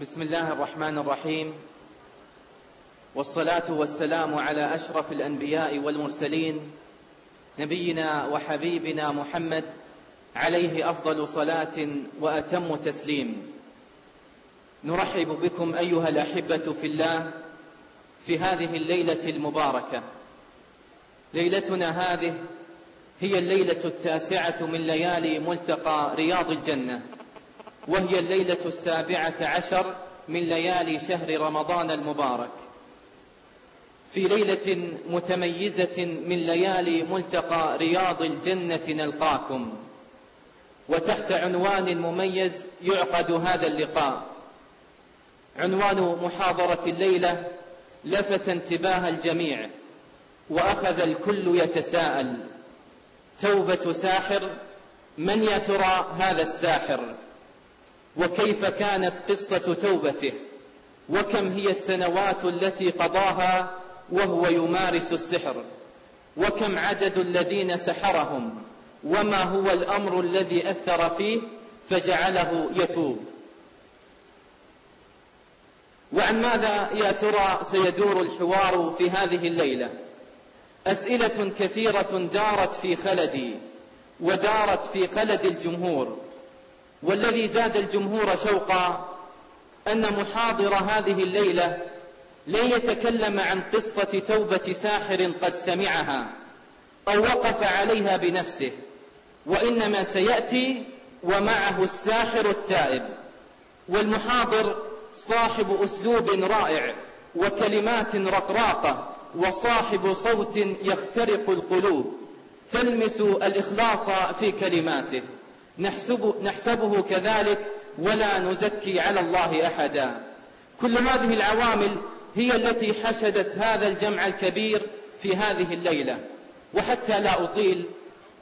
بسم الله الرحمن الرحيم. والصلاة والسلام على أشرف الأنبياء والمرسلين نبينا وحبيبنا محمد عليه أفضل صلاة وأتم تسليم. نرحب بكم أيها الأحبة في الله في هذه الليلة المباركة. ليلتنا هذه هي الليلة التاسعة من ليالي ملتقى رياض الجنة. وهي الليلة السابعة عشر من ليالي شهر رمضان المبارك. في ليلة متميزة من ليالي ملتقى رياض الجنة نلقاكم. وتحت عنوان مميز يعقد هذا اللقاء. عنوان محاضرة الليلة لفت انتباه الجميع وأخذ الكل يتساءل توبة ساحر؟ من يا ترى هذا الساحر؟ وكيف كانت قصة توبته؟ وكم هي السنوات التي قضاها وهو يمارس السحر؟ وكم عدد الذين سحرهم؟ وما هو الأمر الذي أثر فيه؟ فجعله يتوب. وعن ماذا يا ترى سيدور الحوار في هذه الليلة؟ أسئلة كثيرة دارت في خلدي ودارت في خلد الجمهور. والذي زاد الجمهور شوقا أن محاضر هذه الليلة لن يتكلم عن قصة توبة ساحر قد سمعها أو وقف عليها بنفسه وإنما سيأتي ومعه الساحر التائب. والمحاضر صاحب أسلوب رائع وكلمات رقراقة وصاحب صوت يخترق القلوب تلمس الإخلاص في كلماته. نحسب نحسبه كذلك ولا نزكي على الله أحدا. كل هذه العوامل هي التي حشدت هذا الجمع الكبير في هذه الليلة. وحتى لا أطيل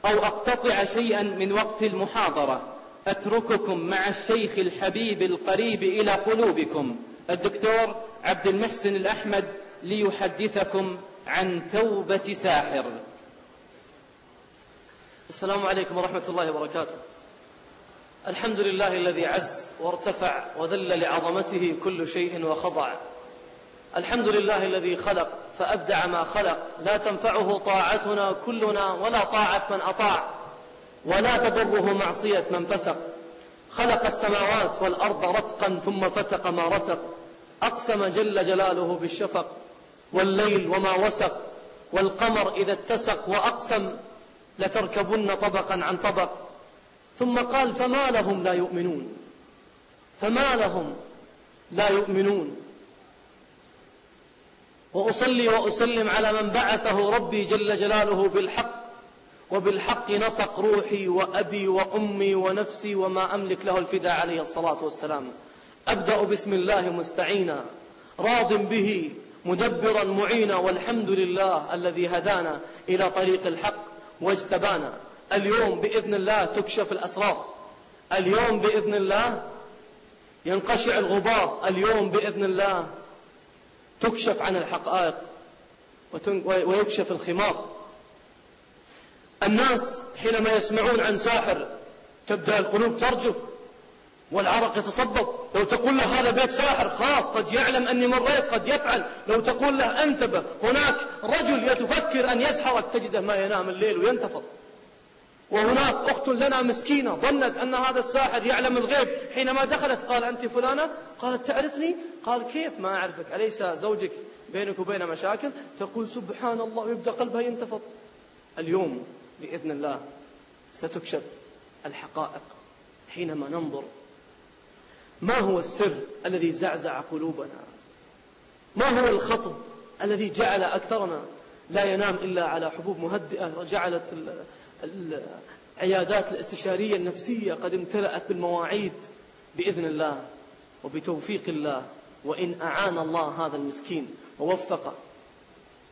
أو أقتطع شيئا من وقت المحاضرة أترككم مع الشيخ الحبيب القريب إلى قلوبكم الدكتور عبد المحسن الأحمد ليحدثكم عن توبة ساحر. السلام عليكم ورحمة الله وبركاته. الحمد لله الذي عز وارتفع وذل لعظمته كل شيء وخضع. الحمد لله الذي خلق فأبدع ما خلق. لا تنفعه طاعتنا كلنا ولا طاعة من أطاع. ولا تضره معصية من فسق. خلق السماوات والأرض رتقا ثم فتق ما رتق. أقسم جل جلاله بالشفق والليل وما وسق. والقمر إذا اتسق وأقسم لتركبن طبقا عن طبق. ثم قال فما لهم لا يؤمنون. فما لهم لا يؤمنون. وأصلي وأسلم على من بعثه ربي جل جلاله بالحق وبالحق نطق روحي وأبي وأمي ونفسي وما أملك له الفداء عليه الصلاة والسلام. أبدأ بسم الله مستعينا راض به مدبرا معينا والحمد لله الذي هدانا إلى طريق الحق واجتبانا. اليوم بإذن الله تكشف الأسرار. اليوم بإذن الله ينقشع الغبار. اليوم بإذن الله تكشف عن الحقائق ويكشف الخمار. الناس حينما يسمعون عن ساحر تبدأ القلوب ترجف والعرق يتصبب لو تقول له هذا بيت ساحر خاف قد يعلم أني مريت قد يفعل. لو تقول له انتبه هناك رجل يتفكر أن يسحرك تجده ما ينام الليل وينتفض. وهناك أخت لنا مسكينة ظنت أن هذا الساحر يعلم الغيب. حينما دخلت قال أنت فلانة؟ قالت تعرفني؟ قال كيف؟ ما أعرفك. أليس زوجك بينك وبين مشاكل؟ تقول سبحان الله ويبدأ قلبها ينتفض. اليوم بإذن الله ستكشف الحقائق حينما ننظر. ما هو السر الذي زعزع قلوبنا؟ ما هو الخطب الذي جعل أكثرنا لا ينام إلا على حبوب مهدئة؟ جعلت العيادات الاستشارية النفسية قد امتلأت بالمواعيد بإذن الله وبتوفيق الله. وإن أعان الله هذا المسكين ووفقه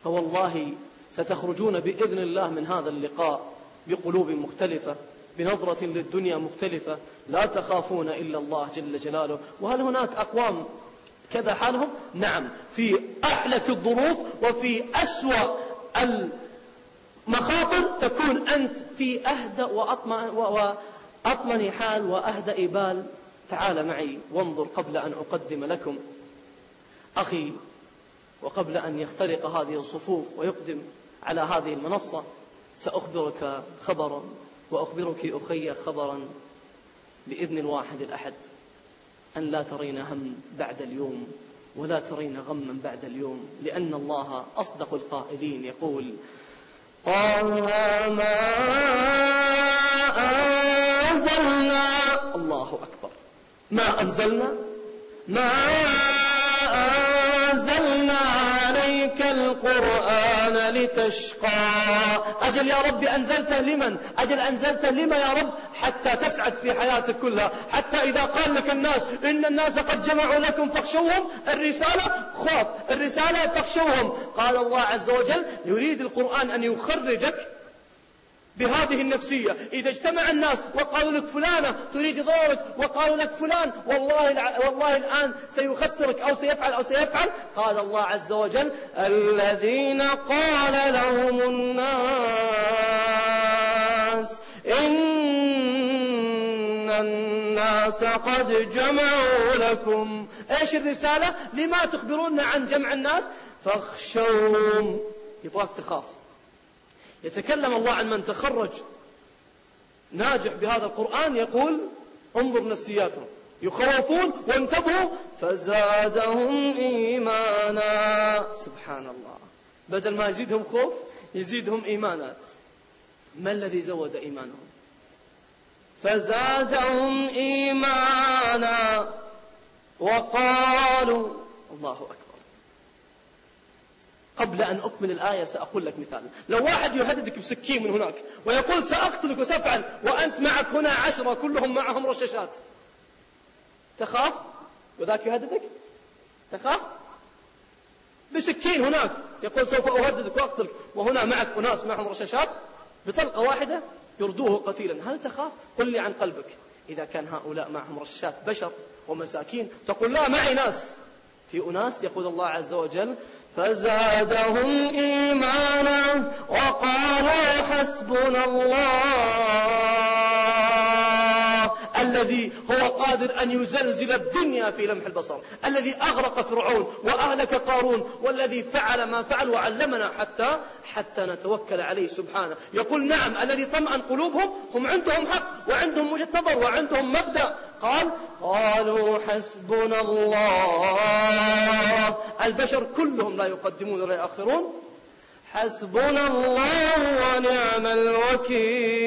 فوالله ستخرجون بإذن الله من هذا اللقاء بقلوب مختلفة بنظرة للدنيا مختلفة. لا تخافون إلا الله جل جلاله. وهل هناك أقوام كذا حالهم؟ نعم في أحلك الظروف وفي أسوأ المخاطر تكون أنت في أهدأ وأطمن حال وأهدأ بال تعال معي وانظر قبل أن أقدم لكم. أخي وقبل أن يخترق هذه الصفوف ويقدم على هذه المنصة سأخبرك خبرا وأخبرك أخي خبرا بإذن الواحد الأحد أن لا ترين هم بعد اليوم ولا ترين غما بعد اليوم لأن الله أصدق القائلين. يقول قال ما أنزلنا. الله أكبر. ما أنزلنا؟ ما أنزلنا. عليك القرآن لتشقى. أجل يا رب أنزلته لمن؟ أجل أنزلته لما يا رب؟ حتى تسعد في حياتك كلها. حتى إذا قال لك الناس إن الناس قد جمعوا لكم فاخشوهم الرسالة خوف. الرسالة فاخشوهم. قال الله عز وجل يريد القرآن أن يخرجك بهذه النفسية. إذا اجتمع الناس وقالوا لك فلانة تريد ضررك وقالوا لك فلان والله, والله الآن سيخسرك أو سيفعل أو سيفعل. قال الله عز وجل الذين قال لهم الناس إن الناس قد جمعوا لكم. إيش الرسالة؟ لما تخبرون عن جمع الناس؟ فاخشوهم. يبغاك تخاف. يتكلم الله عن من تخرج ناجح بهذا القرآن يقول انظر نفسياتهم. يخوفون وانتبهوا فزادهم إيمانا. سبحان الله بدل ما يزيدهم خوف يزيدهم إيمانا. ما الذي زود إيمانهم؟ فزادهم إيمانا. وقالوا الله أكبر. قبل أن أكمل الآية سأقول لك مثال. لو واحد يهددك بسكين من هناك ويقول سأقتلك وسأفعل وأنت معك هنا عشرة كلهم معهم رشاشات. تخاف؟ وذاك يهددك؟ تخاف؟ بسكين هناك يقول سوف أهددك وأقتلك وهنا معك أناس معهم رشاشات؟ بطلقة واحدة يردوه قتيلا. هل تخاف؟ قل لي عن قلبك. إذا كان هؤلاء معهم رشاشات بشر ومساكين تقول لا معي ناس. في أناس يقول الله عز وجل فزادهم إيمانا وقالوا حسبنا الله. الذي هو قادر أن يزلزل الدنيا في لمح البصر الذي أغرق فرعون وأهلك قارون والذي فعل ما فعل وعلمنا حتى حتى نتوكل عليه سبحانه. يقول نعم الذي طمأن قلوبهم هم عندهم حق وعندهم وجهة نظر وعندهم مبدأ. قال قالوا حسبنا الله. البشر كلهم لا يقدمون ولا يأخرون حسبنا الله ونعم الوكيل.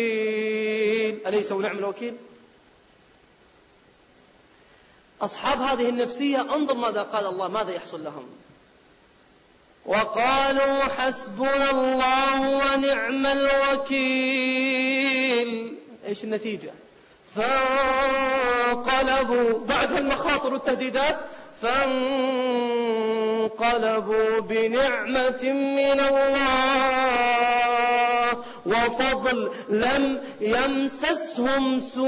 أليس ونعم الوكيل؟ أصحاب هذه النفسية انظر ماذا قال الله ماذا يحصل لهم. وقالوا حسبنا الله ونعم الوكيل. إيش النتيجة؟ فانقلبوا. بعد المخاطر والتهديدات فانقلبوا بنعمة من الله. وفضل لم يمسسهم سوء.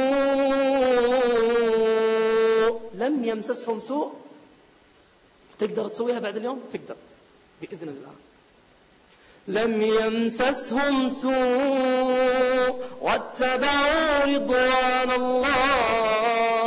لم يمسسهم سوء. تقدر تسويها بعد اليوم؟ تقدر. بإذن الله. لم يمسسهم سوء. واتبعوا رضوان الله.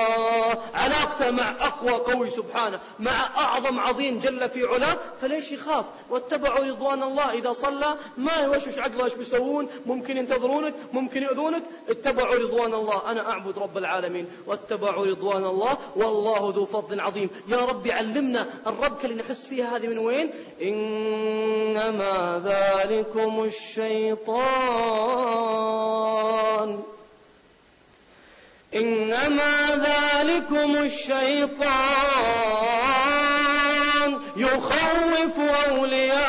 علاقته مع أقوى قوي سبحانه مع أعظم عظيم جل في علاه فليش يخاف؟ واتبعوا رضوان الله. إذا صلى ما يوشوش عقله إيش بيسوون؟ ممكن ينتظرونك ممكن يؤذونك. اتبعوا رضوان الله. أنا أعبد رب العالمين. واتبعوا رضوان الله. والله ذو فضل عظيم. يا رب علمنا الربكة اللي نحس فيها هذه من وين؟ إنما ذلكم الشيطان. إنما ذلكم الشيطان يخوف أولياءه.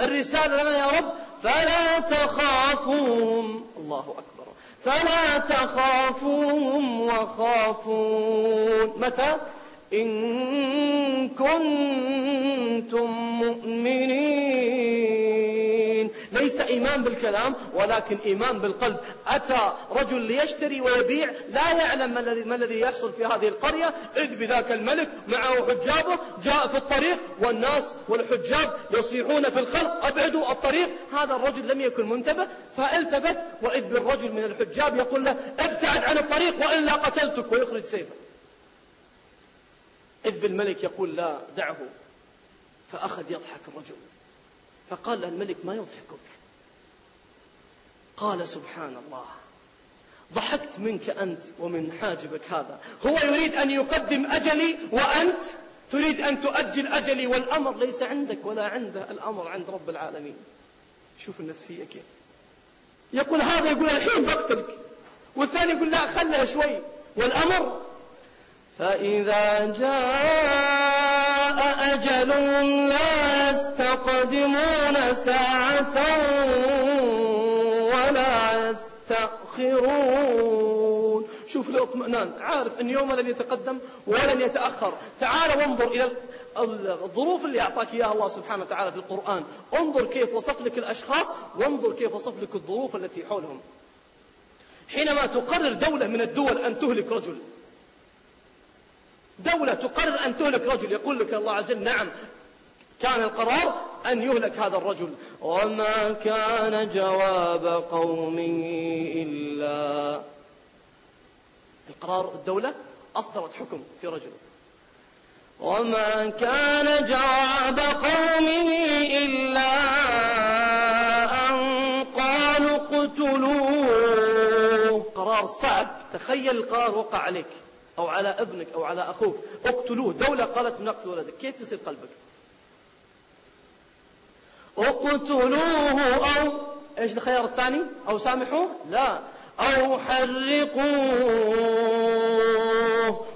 الرسالة لنا يا رب فلا تخافوهم الله أكبر. فلا تخافوهم وخافون. متى؟ إن كنتم مؤمنين. ليس إيمان بالكلام ولكن إيمان بالقلب. أتى رجل ليشتري ويبيع لا يعلم ما الذي يحصل في هذه القرية. إذ بذاك الملك معه حجابه جاء في الطريق والناس والحجاب يصيحون في الخلق أبعدوا الطريق. هذا الرجل لم يكن منتبه فالتفت وإذ بالرجل من الحجاب يقول له ابتعد عن الطريق وإلا قتلتك ويخرج سيفه. إذ بالملك يقول لا دعه. فأخذ يضحك الرجل. فقال الملك ما يضحكك؟ قال سبحان الله ضحكت منك أنت ومن حاجبك هذا. هو يريد أن يقدم أجلي وأنت تريد أن تؤجل أجلي والأمر ليس عندك ولا عنده الأمر عند رب العالمين. شوف النفسية كيف. يقول هذا يقول الحين بقتلك والثاني يقول لا خلها شوي والأمر. فإذا جاء أجل لا يستقدمون ساعة ولا يستأخرون. شوف الأطمئنان. عارف أن يوم لن يتقدم ولن يتأخر. تعال وانظر إلى الظروف اللي أعطاك إياها الله سبحانه وتعالى في القرآن. انظر كيف وصف لك الأشخاص وانظر كيف وصف لك الظروف التي حولهم. حينما تقرر دولة من الدول أن تهلك رجل دولة تقرر أن تهلك رجل يقول لك الله عز وجل نعم كان القرار أن يهلك هذا الرجل. وما كان جواب قومه إلا القرار الدولة أصدرت حكم في رجل وما كان جواب قومه إلا أن قالوا اقتلوه. قرار صعب تخيل القرار وقع عليك. أو على ابنك أو على أخوك. اقتلوه. دولة قالت نقتل ولدك. كيف يصير قلبك؟ اقتلوه أو إيش الخيار الثاني؟ أو سامحوه؟ لا. أو حرقوه.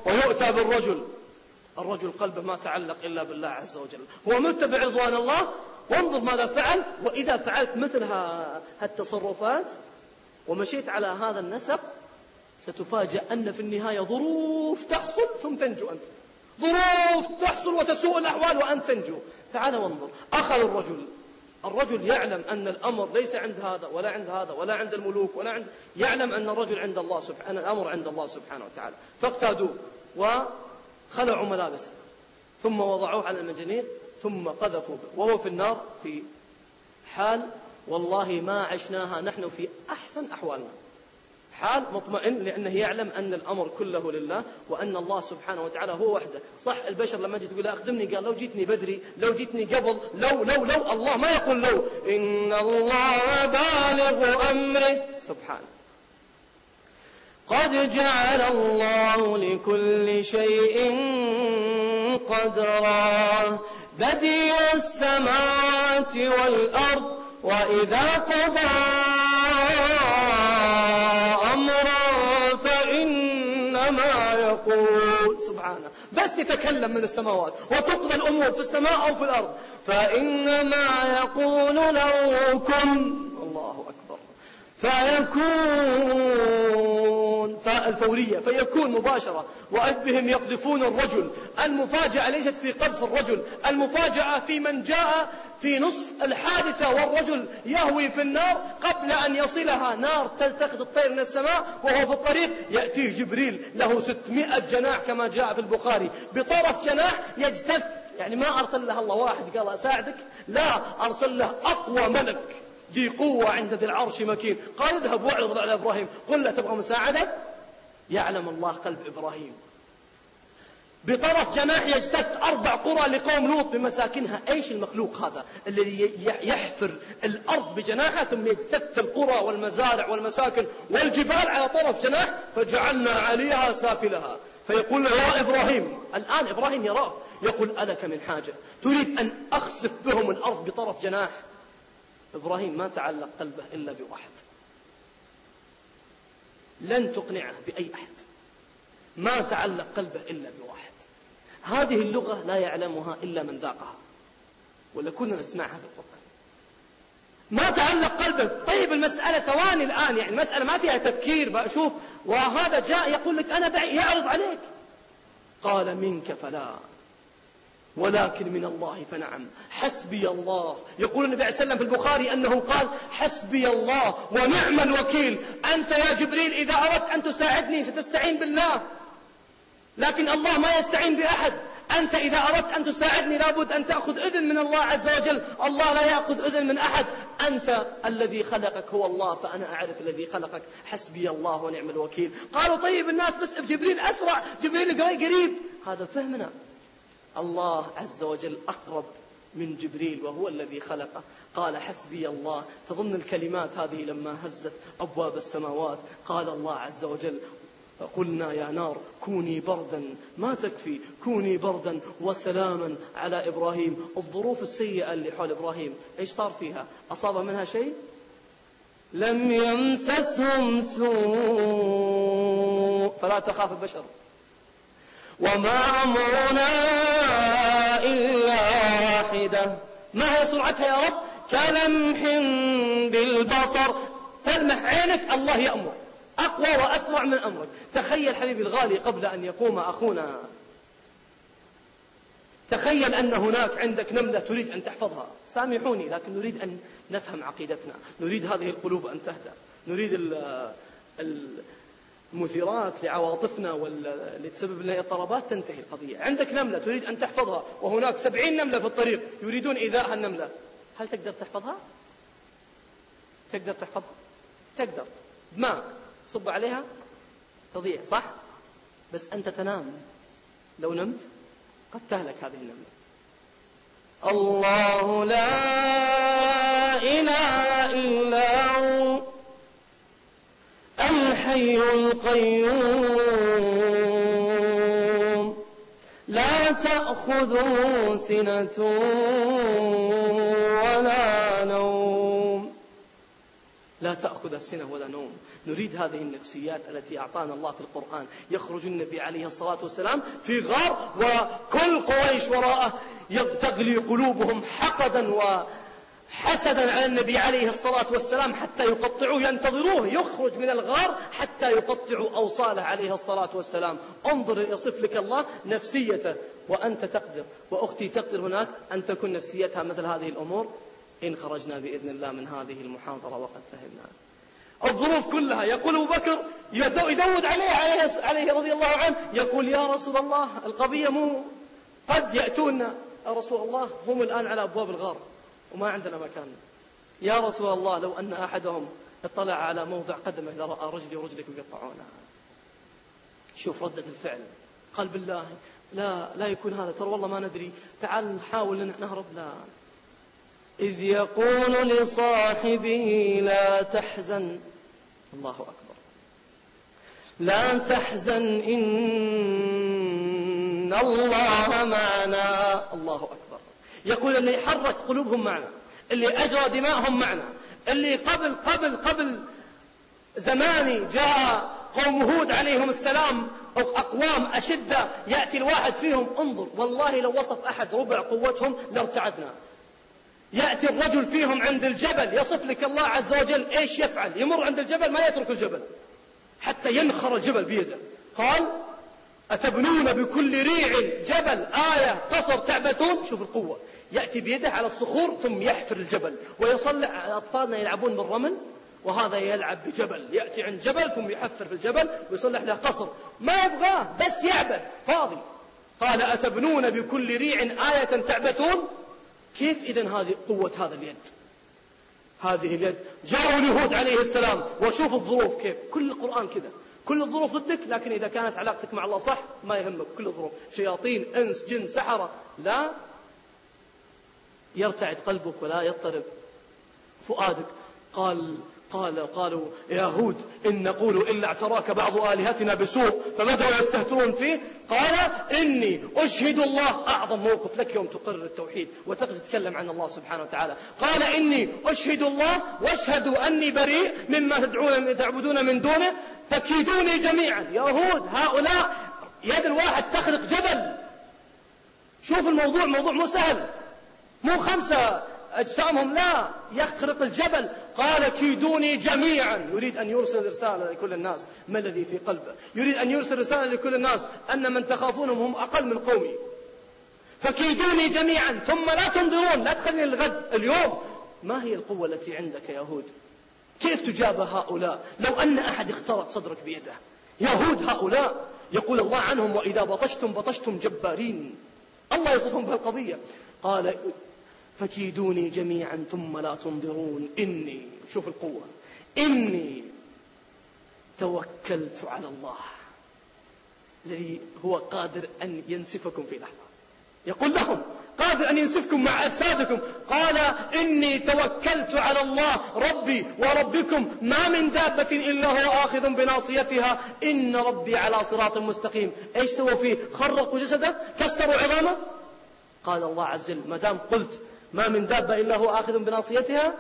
ويؤتى بالرجل. الرجل قلبه ما تعلق إلا بالله عز وجل. هو متبع رضوان الله. وانظر ماذا فعل. وإذا فعلت مثل هالتصرفات ومشيت على هذا النسق ستفاجأ أن في النهاية ظروف تحصل ثم تنجو أنت. ظروف تحصل وتسوء الأحوال وأنت تنجو. تعال وانظر. أخذ الرجل. الرجل يعلم أن الأمر ليس عند هذا ولا عند هذا ولا عند الملوك ولا عند يعلم أن الرجل عند الله سبحانه الأمر عند الله سبحانه وتعالى. فاقتادوه وخلعوا ملابسه. ثم وضعوه على المجانين. ثم قذفوا به وهو في النار في حال والله ما عشناها نحن في أحسن أحوالنا. حال مطمئن لأنه يعلم أن الأمر كله لله وأن الله سبحانه وتعالى هو وحده. صح البشر لما جيت تقول أخدمني قال لو جيتني بدري لو جيتني قبل لو لو لو الله ما يقول لو. إن الله بالغ أمره. سبحانه قد جعل الله لكل شيء قدرا. بديع السماوات والأرض وإذا قضى سبحانه. بس يتكلم من السماوات وتقضى الأمور في السماء أو في الأرض. فإنما يقول له كن الله أكبر. فيكون فالفورية فيكون مباشرة. وإذ بهم يقذفون الرجل. المفاجأة ليست في قذف الرجل. المفاجأة في من جاء في نصف الحادثة والرجل يهوي في النار قبل أن يصلها. نار تلتقط الطير من السماء وهو في الطريق. يأتيه جبريل له ستمائة جناح كما جاء في البخاري. بطرف جناح يجتث. يعني ما أرسل له الله واحد قال أساعدك. لا أرسل له أقوى ملك. ذي قوة عند ذي العرش مكين. قال اذهب واعرض على إبراهيم. قل له تبغى مساعدة؟ يعلم الله قلب إبراهيم. بطرف جناح يجتث أربع قرى لقوم لوط بمساكنها. إيش المخلوق هذا؟ الذي يحفر الأرض بجناحة ثم يجتث القرى والمزارع والمساكن والجبال على طرف جناح فجعلنا عليها سافلها. فيقول له يا إبراهيم. الآن إبراهيم يراه. يقول ألك من حاجة. تريد أن أخسف بهم الأرض بطرف جناح؟ إبراهيم ما تعلق قلبه إلا بواحد. لن تقنعه بأي أحد. ما تعلق قلبه إلا بواحد. هذه اللغة لا يعلمها إلا من ذاقها. ولا كنا نسمعها في القرآن. ما تعلق قلبه. طيب المسألة ثواني الآن. يعني المسألة ما فيها تفكير. بأشوف وهذا جاء يقول لك أنا يعرض عليك. قال منك فلا. ولكن من الله فنعم. حسبي الله. يقول النبي عليه وسلم في البخاري أنه قال حسبي الله ونعم الوكيل. أنت يا جبريل إذا أردت أن تساعدني ستستعين بالله. لكن الله ما يستعين بأحد. أنت إذا أردت أن تساعدني لابد أن تأخذ إذن من الله عز وجل. الله لا يأخذ إذن من أحد. أنت الذي خلقك هو الله فأنا أعرف الذي خلقك. حسبي الله ونعم الوكيل. قالوا طيب الناس بس جبريل أسرع. جبريل قريب. هذا فهمنا. الله عز وجل أقرب من جبريل وهو الذي خلقه. قال حسبي الله. تظن الكلمات هذه لما هزت أبواب السماوات. قال الله عز وجل قلنا يا نار كوني بردا ما تكفي كوني بردا وسلاما على إبراهيم. الظروف السيئة اللي حول إبراهيم إيش صار فيها؟ أصاب منها شيء؟ لم يمسسهم سوء. فلا تخاف البشر. وما أمرنا إلا واحدة. ما هي سرعتها يا رب؟ كلمح بالبصر. تلمح عينك الله يأمر. أقوى وأسرع من أمرك. تخيل حبيبي الغالي قبل أن يقوم أخونا. تخيل أن هناك عندك نملة تريد أن تحفظها. سامحوني لكن نريد أن نفهم عقيدتنا. نريد هذه القلوب أن تهدى نريد المثيرات لعواطفنا واللي تسبب لنا اضطرابات تنتهي القضية. عندك نملة تريد أن تحفظها وهناك سبعين نملة في الطريق يريدون إيذاء النملة هل تقدر تحفظها؟ تقدر تحفظها؟ تقدر. ما؟ صب عليها؟ تضيع صح؟ بس أنت تنام. لو نمت قد تهلك هذه النملة. الله لا إله إلا هو. الحي القيوم. لا تأخذه سنة ولا نوم. لا تأخذ سنة ولا نوم. نريد هذه النفسيات التي أعطانا الله في القرآن. يخرج النبي عليه الصلاة والسلام في غار وكل قريش وراءه تغلي قلوبهم حقدا وحسدا على النبي عليه الصلاة والسلام حتى يقطعوه ينتظروه يخرج من الغار حتى يقطعوا أوصاله عليه الصلاة والسلام. انظر يصف لك الله نفسيته. وأنت تقدر وأختي تقدر هناك أن تكون نفسيتها مثل هذه الأمور. إن خرجنا بإذن الله من هذه المحاضرة وقد فهمنا. الظروف كلها يقول أبو بكر يزود عليه, عليه, عليه رضي الله عنه يقول يا رسول الله القضية مو قد يأتونا رسول الله هم الآن على أبواب الغار. وما عندنا مكان. يا رسول الله لو أن أحدهم اطلع على موضع قدمه لرأى رجلي ورجلك يقطعونها شوف ردة الفعل. قال بالله لا لا يكون هذا. ترى والله ما ندري. تعال نحاول نهرب لا إذ يقول لصاحبه لا تحزن. الله أكبر. لا تحزن إن الله معنا. الله أكبر. يقول اللي حرك قلوبهم معنا اللي أجرى دماءهم معنا اللي قبل قبل قبل زماني جاء قوم هود عليهم السلام أو أقوام أشدة يأتي الواحد فيهم انظر والله لو وصف أحد ربع قوتهم لارتعدنا يأتي الرجل فيهم عند الجبل يصف لك الله عز وجل إيش يفعل يمر عند الجبل ما يترك الجبل حتى ينخر الجبل بيده. قال أتبنون بكل ريع جبل آية قصر تعبتون شوف القوة. يأتي بيده على الصخور ثم يحفر الجبل ويصلع أطفالنا يلعبون بالرمل وهذا يلعب بجبل يأتي عند جبل ثم يحفر في الجبل ويصلح له قصر. ما يبغاه بس يعبث فاضي. قال أتبنون بكل ريع آية تعبتون كيف إذا هذه قوة هذا اليد؟ هذه اليد. جاءوا اليهود عليه السلام. وشوف الظروف كيف. كل القرآن كذا. كل الظروف ضدك لكن إذا كانت علاقتك مع الله صح ما يهمك. كل الظروف. شياطين أنس جن سحرة. لا يرتعد قلبك ولا يضطرب. فؤادك قال قال قالوا يا هود إن نقول إلا اعتراك بعض آلهتنا بسوء فبدأوا يستهترون فيه؟ قال إني أشهد الله أعظم موقف لك يوم تقرر التوحيد وتقدر تتكلم عن الله سبحانه وتعالى. قال إني أشهد الله واشهدوا أني بريء مما تدعون تعبدون من دونه فكيدوني جميعا. يا هود هؤلاء يد الواحد تخلق جبل. شوف الموضوع موضوع مو سهل. مو خمسة أجسامهم لا يخرق الجبل. قال كيدوني جميعا. يريد أن يرسل رسالة لكل الناس. ما الذي في قلبه؟ يريد أن يرسل رسالة لكل الناس. أن من تخافونهم هم أقل من قومي. فكيدوني جميعا. ثم لا تنظرون. لا تخليني الغد اليوم. ما هي القوة التي عندك يا هود؟ كيف تجاب هؤلاء؟ لو أن أحد اخترق صدرك بيده. يهود هؤلاء. يقول الله عنهم وإذا بطشتم بطشتم جبارين. الله يصفهم بهالقضية قال فكيدوني جميعا ثم لا تنظرون. إني شوف القوة. إني توكلت على الله. الذي هو قادر أن ينسفكم في لحظة. يقول لهم قادر أن ينسفكم مع أجسادكم. قال إني توكلت على الله. ربي وربكم ما من دابة إلا هو آخذ بناصيتها. إن ربي على صراط مستقيم. إيش سووا فيه؟ خرقوا جسده كسروا عظامه. قال الله عز وجل ما دام قلت ما من دابة إلا هو آخذ بناصيتها؟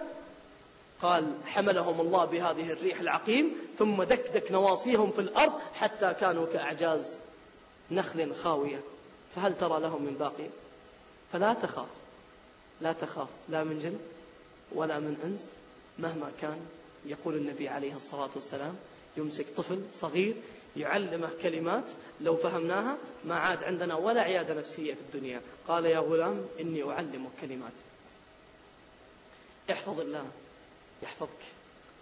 قال حملهم الله بهذه الريح العقيم ثم دكدك نواصيهم في الأرض حتى كانوا كأعجاز نخل خاوية. فهل ترى لهم من باقي؟ فلا تخاف. لا تخاف. لا من جن ولا من أنس. مهما كان يقول النبي عليه الصلاة والسلام يمسك طفل صغير يعلمه كلمات لو فهمناها ما عاد عندنا ولا عيادة نفسية في الدنيا. قال يا غلام إني أعلمك كلمات. احفظ الله يحفظك.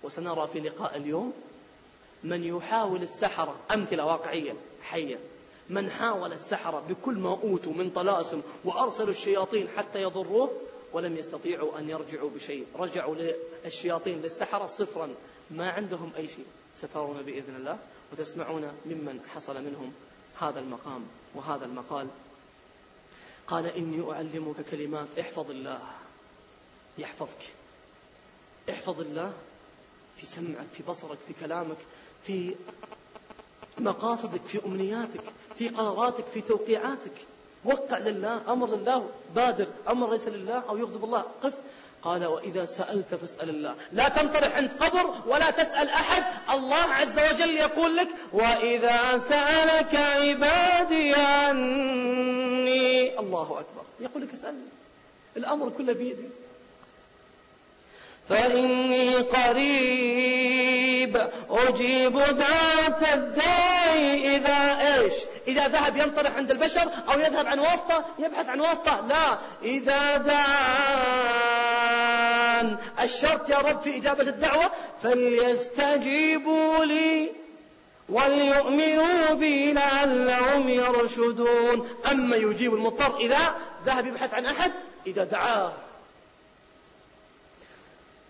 وسنرى في لقاء اليوم من يحاول السحرة أمثلة واقعية. حية من حاول السحرة بكل ما أوتوا من طلاسم وأرسلوا الشياطين حتى يضروه ولم يستطيعوا أن يرجعوا بشيء. رجعوا للشياطين للسحرة صفرا. ما عندهم أي شيء. سترون بإذن الله وتسمعون ممن حصل منهم هذا المقام وهذا المقال. قال إني أعلمك كلمات. احفظ الله. يحفظك. احفظ الله في سمعك في بصرك في كلامك في مقاصدك في أمنياتك في قراراتك في توقيعاتك. وقع لله. أمر لله بادر. أمر ليس لله أو يغضب الله. قف قال وإذا سألت فاسأل الله. لا تنطرح عند قبر ولا تسأل أحد. الله عز وجل يقول لك وإذا سألك عبادي عني الله أكبر. يقول لك اسألني الأمر كله بيدي. فإني قريب أجيب دعوة الداعي إذا إيش؟ إذا ذهب ينطرح عند البشر أو يذهب عن واسطة؟ يبحث عن واسطة. لا. إذا دعان الشرط يا رب في إجابة الدعوة فليستجيبوا لي وليؤمنوا بي لعلهم يرشدون. أما يجيب المضطر إذا ذهب يبحث عن أحد إذا دعاه.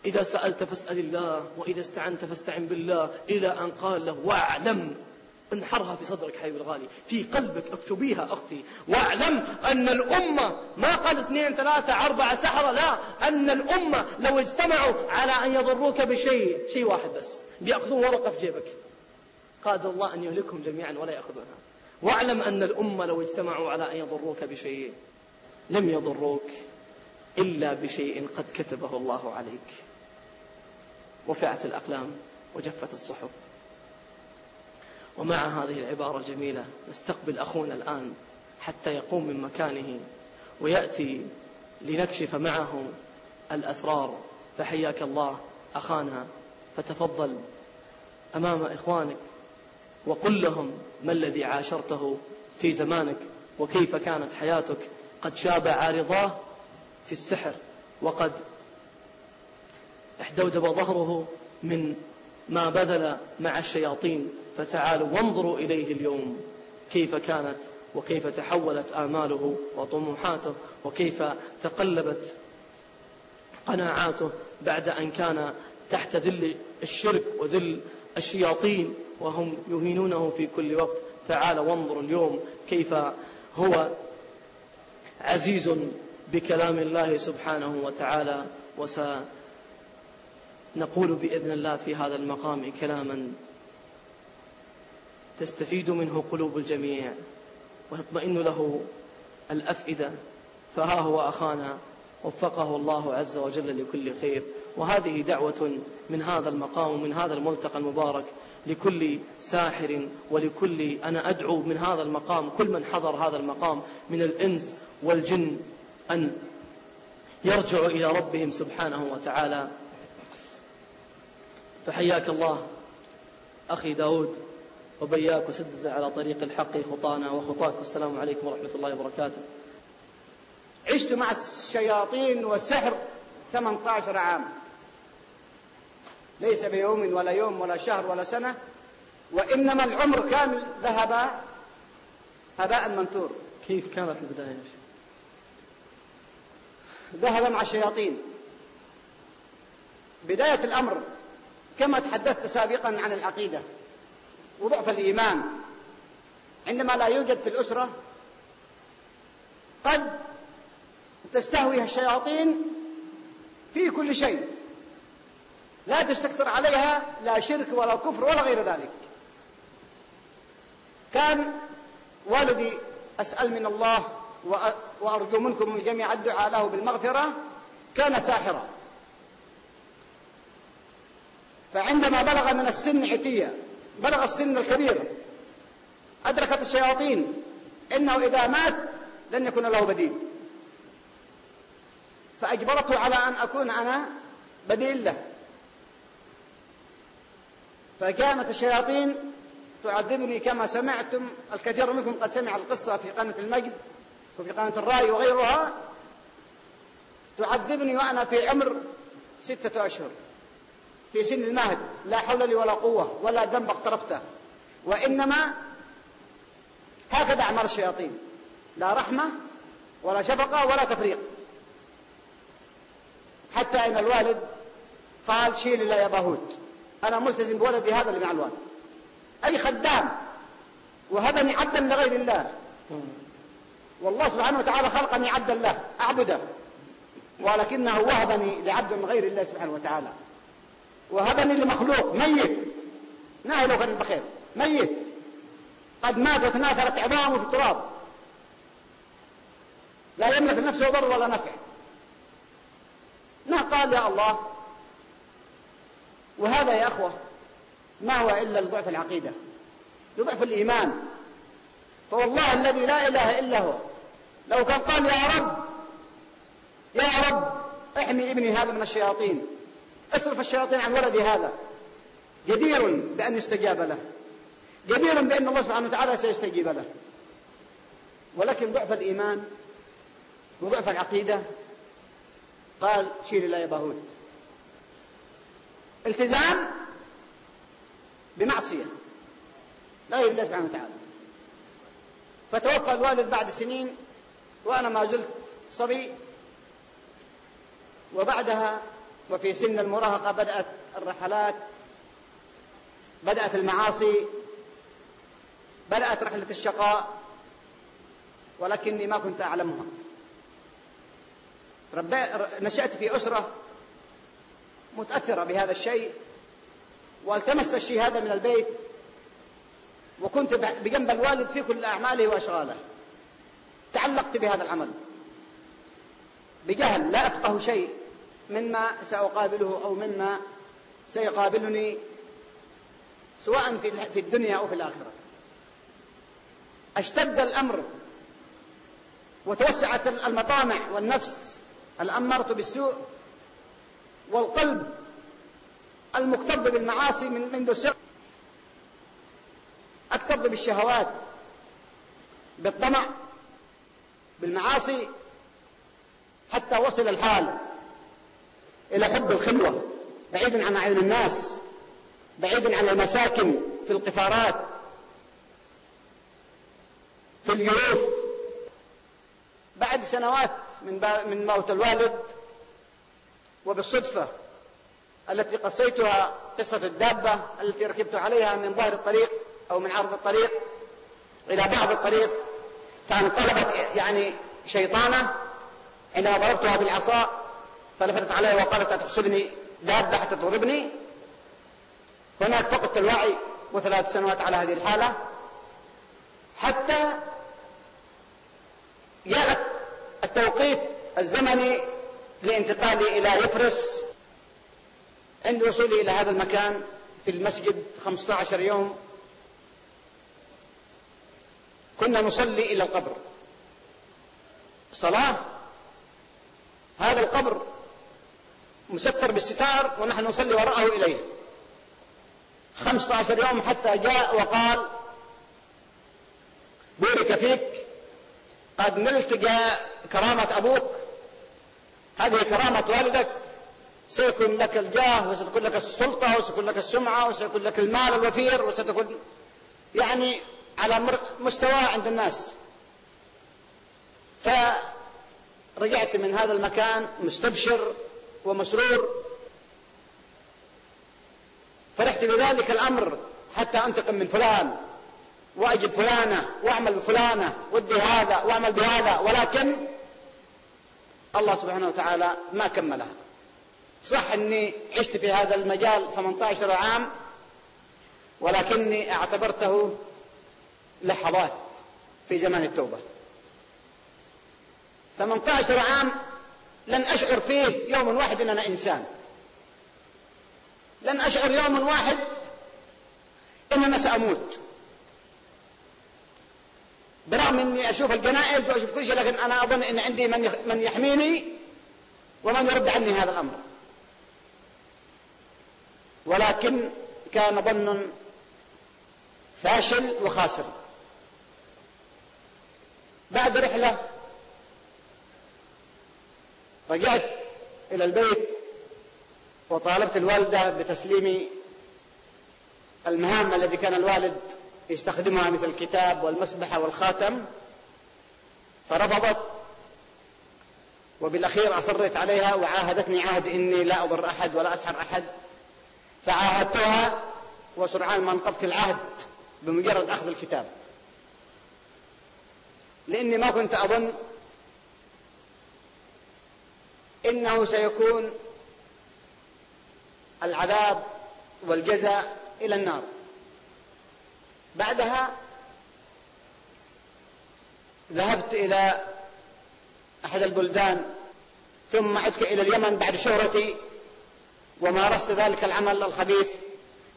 إذا سألت فاسأل الله وإذا استعنت فاستعن بالله إلى أن قال له واعلم. انحرها في صدرك حبيبي الغالي في قلبك اكتبيها أختي. واعلم أن الأمة ما قال اثنين ثلاثة أربعة سحرة لا أن الأمة لو اجتمعوا على أن يضروك بشيء شيء واحد بس بيأخذون ورقة في جيبك. قادر الله أن يهلكهم جميعا ولا يأخذونها. واعلم أن الأمة لو اجتمعوا على أن يضروك بشيء لم يضروك إلا بشيء قد كتبه الله عليك. رفعت الأقلام وجفت الصحف. ومع هذه العبارة الجميلة نستقبل أخونا الآن حتى يقوم من مكانه ويأتي لنكشف معه الأسرار. فحياك الله أخانا فتفضل أمام إخوانك وقل لهم ما الذي عاشرته في زمانك وكيف كانت حياتك. قد شاب عارضاه في السحر وقد احدودب ظهره من ما بذل مع الشياطين. فتعالوا وانظروا إليه اليوم. كيف كانت وكيف تحولت آماله وطموحاته وكيف تقلبت قناعاته بعد أن كان تحت ذل الشرك وذل الشياطين وهم يهينونه في كل وقت. تعال وانظر اليوم كيف هو عزيز بكلام الله سبحانه وتعالى. وس نقول بإذن الله في هذا المقام كلاما تستفيد منه قلوب الجميع ويطمئن له الأفئدة. فها هو أخانا وفقه الله عز وجل لكل خير. وهذه دعوة من هذا المقام ومن هذا الملتقى المبارك لكل ساحر ولكل أنا أدعو من هذا المقام كل من حضر هذا المقام من الإنس والجن أن يرجعوا إلى ربهم سبحانه وتعالى. فحياك الله أخي داود. وبياك وسدد على طريق الحق خطانا وخطاك. والسلام عليكم ورحمة الله وبركاته. عشت مع الشياطين والسحر 18 عام ليس بيوم ولا يوم ولا شهر ولا سنة وإنما العمر كامل ذهب هباء منثور كيف كانت البداية يا شيخ؟ ذهب مع الشياطين. بداية الأمر كما تحدثت سابقا عن العقيدة. وضعف الإيمان. عندما لا يوجد في الأسرة قد تستهويها الشياطين في كل شيء. لا تستكثر عليها لا شرك ولا كفر ولا غير ذلك. كان والدي أسأل من الله وأرجو منكم جميع الدعاء له بالمغفرة كان ساحرا. فعندما بلغ من السن عتية بلغ السن الكبير. أدركت الشياطين إنه إذا مات لن يكون له بديل. فأجبرته على أن أكون أنا بديل له. فكانت الشياطين تعذبني كما سمعتم. الكثير منكم قد سمع القصة في قناة المجد وفي قناة الرأي وغيرها. تعذبني وأنا في عمر ستة أشهر. في سن المهد لا حول لي ولا قوة ولا ذنب اقترفته. وإنما هكذا أعمال الشياطين. لا رحمة ولا شفقة ولا تفريق. حتى إن الوالد قال شيل الله يا باهوت. أنا ملتزم بولدي هذا اللي مع الوالد. أي خدام. وهبني عبدا لغير الله. والله سبحانه وتعالى خلقني عبدا له أعبده. ولكنه وهبني لعبد من غير الله سبحانه وتعالى. وهبني لمخلوق ميت. ناهله كان بخير. ميت. قد مات وتناثرت عظامه في التراب. لا يملك نفسه ضر ولا نفع. ما قال يا الله وهذا يا أخوة ما هو إلا لضعف العقيدة. لضعف الإيمان. فوالله الذي لا إله إلا هو. لو كان قال يا رب يا رب احمي ابني هذا من الشياطين. اصرف الشياطين عن ولدي هذا. جدير بأن يستجاب له. جدير بأن الله سبحانه وتعالى سيستجيب له. ولكن ضعف الإيمان وضعف العقيدة قال شيل الله يا باهوت. التزام بمعصية. غير الله سبحانه وتعالى. فتوفى الوالد بعد سنين وأنا ما زلت صبي. وبعدها وفي سن المراهقة بدأت الرحلات بدأت المعاصي بدأت رحلة الشقاء ولكني ما كنت أعلمها. نشأت في أسرة متأثرة بهذا الشيء والتمست الشيء هذا من البيت وكنت بجنب الوالد في كل أعماله وأشغاله. تعلقت بهذا العمل. بجهل لا أفقه شيء. مما سأقابله أو مما سيقابلني سواء في الدنيا أو في الآخرة. أشتد الأمر وتوسعت المطامع والنفس الأمرة بالسوء والقلب المكتظ بالمعاصي من منذ الصغر اكتظ بالشهوات بالطمع بالمعاصي حتى وصل الحال. إلى حب الخلوة بعيدا عن عين الناس بعيدا عن المساكن في القفارات في الجيوف بعد سنوات من من موت الوالد وبالصدفة التي قصيتها قصة الدابة التي ركبت عليها من ظهر الطريق أو من عرض الطريق إلى بعض الطريق. فانقلبت يعني شيطانة عندما ضربتها بالعصا. فلفتت علي وقالت أتحسبني دابة حتى تضربني. هناك فقدت الوعي وثلاث سنوات على هذه الحالة. حتى جاء التوقيت الزمني لانتقالي إلى يفرس. عند وصولي إلى هذا المكان في المسجد 15 يوم. كنا نصلي إلى القبر. صلاة هذا القبر مستر بالستار ونحن نصلي وراءه إليه. 15 يوم حتى جاء وقال بورك فيك قد نلت كرامة أبوك. هذه كرامة والدك. سيكون لك الجاه وستكون لك السلطة وسيكون لك السمعة وسيكون لك المال الوفير وستكون يعني على مستوى عند الناس. فرجعت من هذا المكان مستبشر. ومسرور. فرحت بذلك الأمر حتى أنتقم من فلان وأجب فلانة وأعمل بفلانة ودي هذا وأعمل بهذا ولكن الله سبحانه وتعالى ما كملها. صح أني عشت في هذا المجال 18 عام ولكني اعتبرته لحظات في زمان التوبة. 18 عام لن أشعر فيه يوم واحد أن أنا إنسان. لن أشعر يوم واحد إن أنا سأموت. برغم إني أشوف الجنائز وأشوف كل شيء لكن أنا أظن إن عندي من من يحميني ومن يرد عني هذا الأمر. ولكن كان ظن فاشل وخاسر. بعد رحلة رجعت إلى البيت وطالبت الوالدة بتسليم المهام الذي كان الوالد يستخدمها مثل الكتاب والمسبحة والخاتم. فرفضت وبالأخير أصرت عليها وعاهدتني عهد إني لا أضر أحد ولا أسحر أحد. فعاهدتها وسرعان ما انقضت العهد بمجرد أخذ الكتاب. لأني ما كنت أظن إنه سيكون العذاب والجزاء إلى النار. بعدها ذهبت إلى أحد البلدان ثم عدت إلى اليمن بعد شهرتي ومارست ذلك العمل الخبيث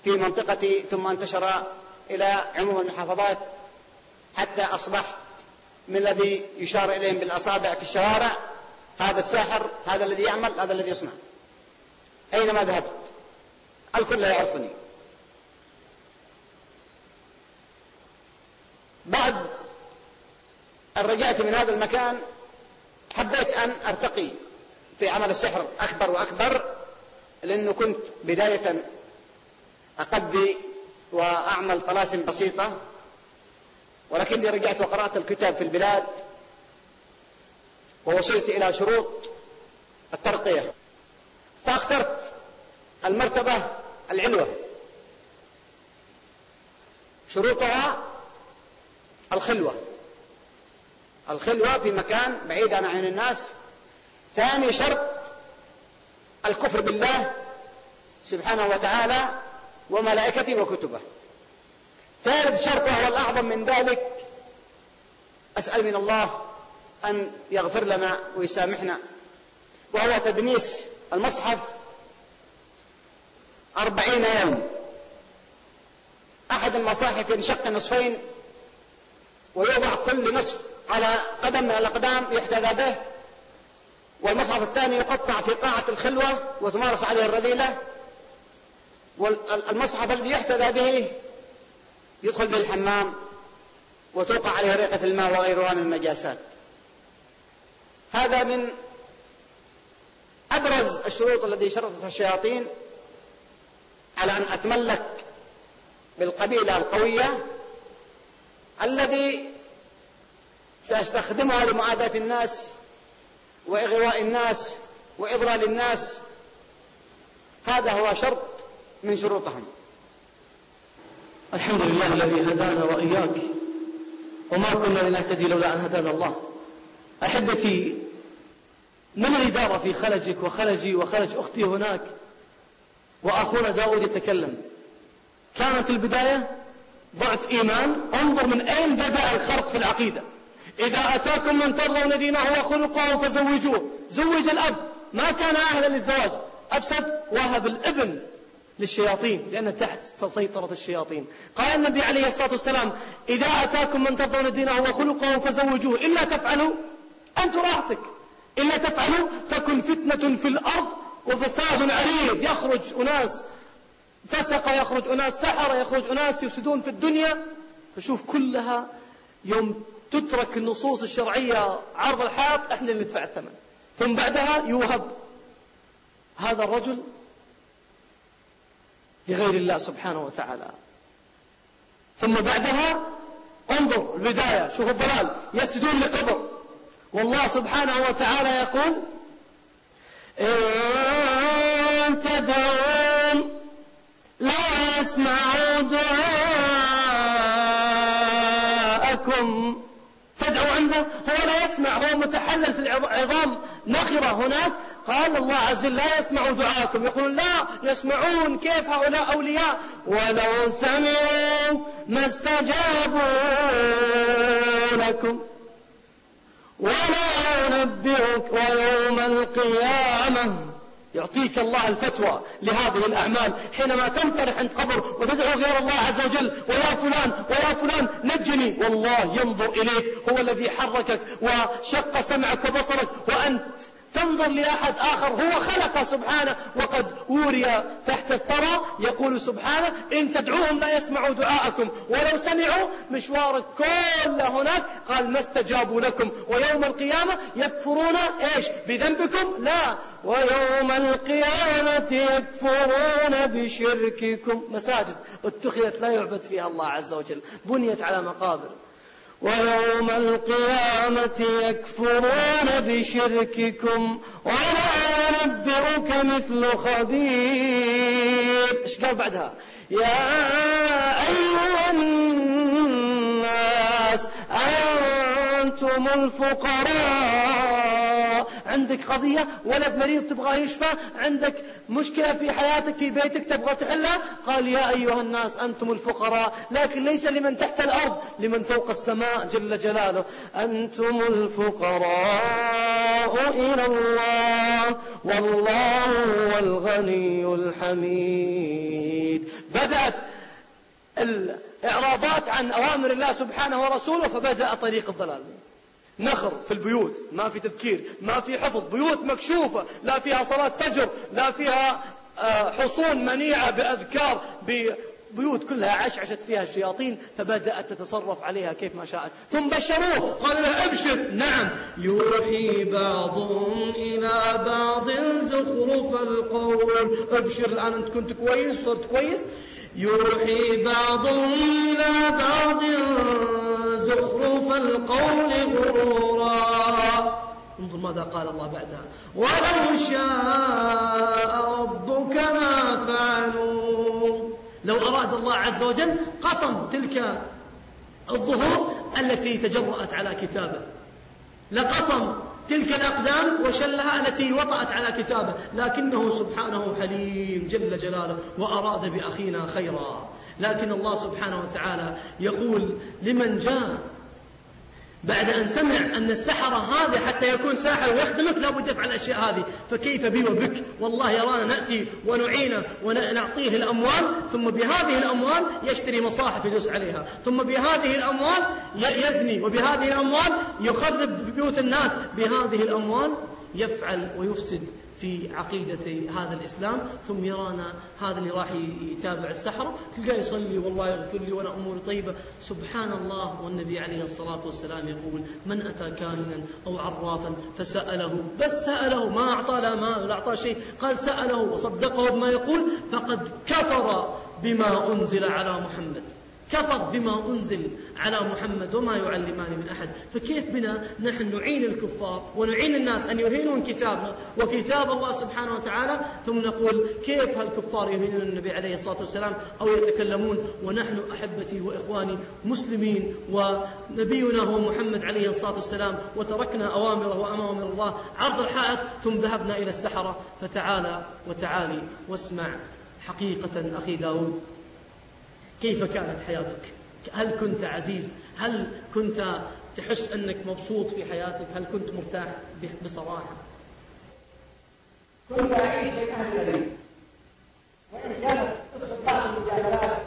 في منطقتي ثم انتشر إلى عموم المحافظات حتى أصبحت من الذي يشار إليهم بالأصابع في الشوارع. هذا الساحر هذا الذي يعمل هذا الذي يصنع. أينما ذهبت؟ الكل يعرفني. بعد أن رجعت من هذا المكان حبيت أن أرتقي في عمل السحر أكبر وأكبر لأنه كنت بداية أقضي وأعمل طلاسم بسيطة ولكني رجعت وقرأت الكتاب في البلاد ووصلت إلى شروط الترقية. فاخترت المرتبة العلوة شروطها الخلوة. الخلوة في مكان بعيد عن عين الناس. ثاني شرط الكفر بالله سبحانه وتعالى وملائكته وكتبه. ثالث شرط وهو الأعظم من ذلك أسأل من الله أن يغفر لنا ويسامحنا. وهو تدنيس المصحف أربعين يوم. أحد المصاحف ينشق نصفين ويوضع كل نصف على قدم من الأقدام يحتذى به. والمصحف الثاني يقطع في قاعة الخلوة وتمارس عليه الرذيلة. والمصحف الذي يحتذى به يدخل به الحمام وتوقع عليه ريقة الماء وغيرها من النجاسات هذا من أبرز الشروط الذي شرطتها الشياطين على أن أتملك بالقبيلة القوية الذي سأستخدمها لمعاداة الناس وإغواء الناس وإضلال الناس. هذا هو شرط من شروطهم. الحمد لله الذي هدانا وإياك وما كنا لنهتدي لولا أن هدانا الله. أحبتي من الإدارة في خلجك وخلجي وخلج أختي هناك؟ وأخونا داود يتكلم. كانت البداية ضعف إيمان. انظر من أين بدأ الخرق في العقيدة. إذا أتاكم من ترضون دينه وخلقه فزوجوه. زوج الأب. ما كان أهلا للزواج. أفسد. وهب الابن للشياطين لأنه تحت سيطرة الشياطين. قال النبي عليه الصلاة والسلام إذا أتاكم من ترضون دينه وخلقه فزوجوه. إلا تفعلوا أنت راحتك. إلا تفعلوا تكن فتنة في الأرض وفساد عريض يخرج أناس فسق يخرج أناس سحر يخرج أناس يفسدون في الدنيا. فشوف كلها يوم تترك النصوص الشرعية عرض الحائط إحنا اللي ندفع الثمن. ثم بعدها يوهب. هذا الرجل لغير الله سبحانه وتعالى. ثم بعدها انظر البداية. شوف الضلال. يسجدون لقبر. والله سبحانه وتعالى يقول إن تدعون لا يسمعوا دعاءكم. تدعو عنده؟ هو لا يسمع هو متحلل في العظام نخرة هناك. قال الله عز وجل لا يسمع دعاءكم. يقولون لا يسمعون. كيف هؤلاء أولياء؟ ولو سمعوا ما استجابوا لكم. ولا ينبئك ويوم القيامة. يعطيك الله الفتوى لهذه الأعمال حينما تنطرح عند قبر وتدعو غير الله عز وجل ويا فلان ويا فلان نجني. والله ينظر إليك هو الذي حركك وشق سمعك وبصرك وأنت تنظر لأحد آخر هو خلق سبحانه وقد وري تحت الثرى يقول سبحانه إن تدعوهم لا يسمعوا دعاءكم. ولو سمعوا مشوارك كله هناك قال ما استجابوا لكم. ويوم القيامة يكفرون إيش؟ بذنبكم؟ لا. ويوم القيامة يكفرون بشرككم. مساجد اتخذت لا يعبد فيها الله عز وجل بنيت على مقابر. ويوم القيامة يكفرون بشرككم ولا ينبئك مثل خبير. إيش قال بعدها؟ يا أيها الناس أنتم الفقراء. عندك قضية ولد مريض تبغى يشفى عندك مشكلة في حياتك في بيتك تبغى تحلها؟ قال يا أيها الناس أنتم الفقراء. لكن ليس لمن تحت الأرض لمن فوق السماء جل جلاله. أنتم الفقراء إلى الله والله هو الغني الحميد. بدأت الإعراضات عن أوامر الله سبحانه ورسوله فبدأ طريق الضلال. نخر في البيوت ما في تذكير ما في حفظ بيوت مكشوفة لا فيها صلاة فجر لا فيها آه، حصون منيعة بأذكار بيوت كلها عشعشت فيها الشياطين فبدأت تتصرف عليها كيف ما شاءت. ثم بشروه قال له ابشر. نعم. يوحي بعضهم إلى بعض زخرف القول. ابشر الآن أنت كنت كويس صرت كويس؟ يوحي بعضهم إلى بعض زخرف القول غرورا. انظر ماذا قال الله بعدها. ولو شاء ربك ما فعلوا. لو أراد الله عز وجل قصم تلك الظهور التي تجرأت على كتابه. لقصم تلك الأقدام وشلها التي وطأت على كتابه لكنه سبحانه حليم جل جلاله وأراد بأخينا خيرا. لكن الله سبحانه وتعالى يقول لمن جاء بعد أن سمع أن السحرة هذا حتى يكون ساحر ويخدمك لابد يفعل الأشياء هذه. فكيف بي وبك؟ والله يرانا نأتي ونعينه ونعطيه الأموال ثم بهذه الأموال يشتري مصاحف يدوس عليها. ثم بهذه الأموال يزني وبهذه الأموال يخرب بيوت الناس. بهذه الأموال يفعل ويفسد في عقيدة هذا الإسلام ثم يرانا هذا اللي راح يتابع السحرة تلقاه يصلي والله يغفر لي وأنا أموري طيبة. سبحان الله والنبي عليه الصلاة والسلام يقول من أتى كاهنا أو عرافا فسأله. بس سأله ما أعطى لا مال ولا أعطى شيء. قال سأله وصدقه بما يقول فقد كفر بما أنزل على محمد. كفر بما أنزل. على محمد وما يعلمان من أحد. فكيف بنا نحن نعين الكفار ونعين الناس أن يهينون كتابنا وكتاب الله سبحانه وتعالى؟ ثم نقول كيف هالكفار يهينون النبي عليه الصلاة والسلام أو يتكلمون ونحن أحبتي وإخواني مسلمين ونبينا هو محمد عليه الصلاة والسلام وتركنا أوامره وأمامر الله عرض الحائط ثم ذهبنا إلى السحرة. فتعالى وتعالي واسمع حقيقة أخي داود كيف كانت حياتك؟ هل كنت عزيز؟ هل كنت تحس أنك مبسوط في حياتك؟ هل كنت مرتاح بصراحة؟ كنت أعيش في أهل البيت. وإن كانت قصة بعض المجاملات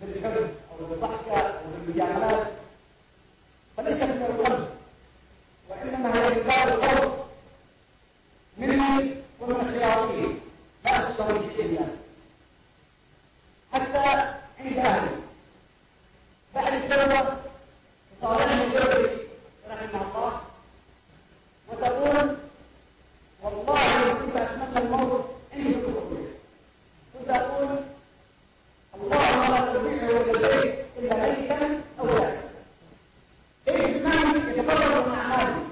بالحب أو بالضحكة أو بالمجاملات. فليست من القلب. وإنما هي من باب الخوف مني ومن الشياطين. لا أخصر شيء حتى عند فأحد السلمة وصارنا الجبري رحمة الله. وتقول والله لو كنت أتمنى الموت إني كنت أقول اللهم لا تبيع ولديك إلا ميتا أو لا. إيه يتفرغ مع عني؟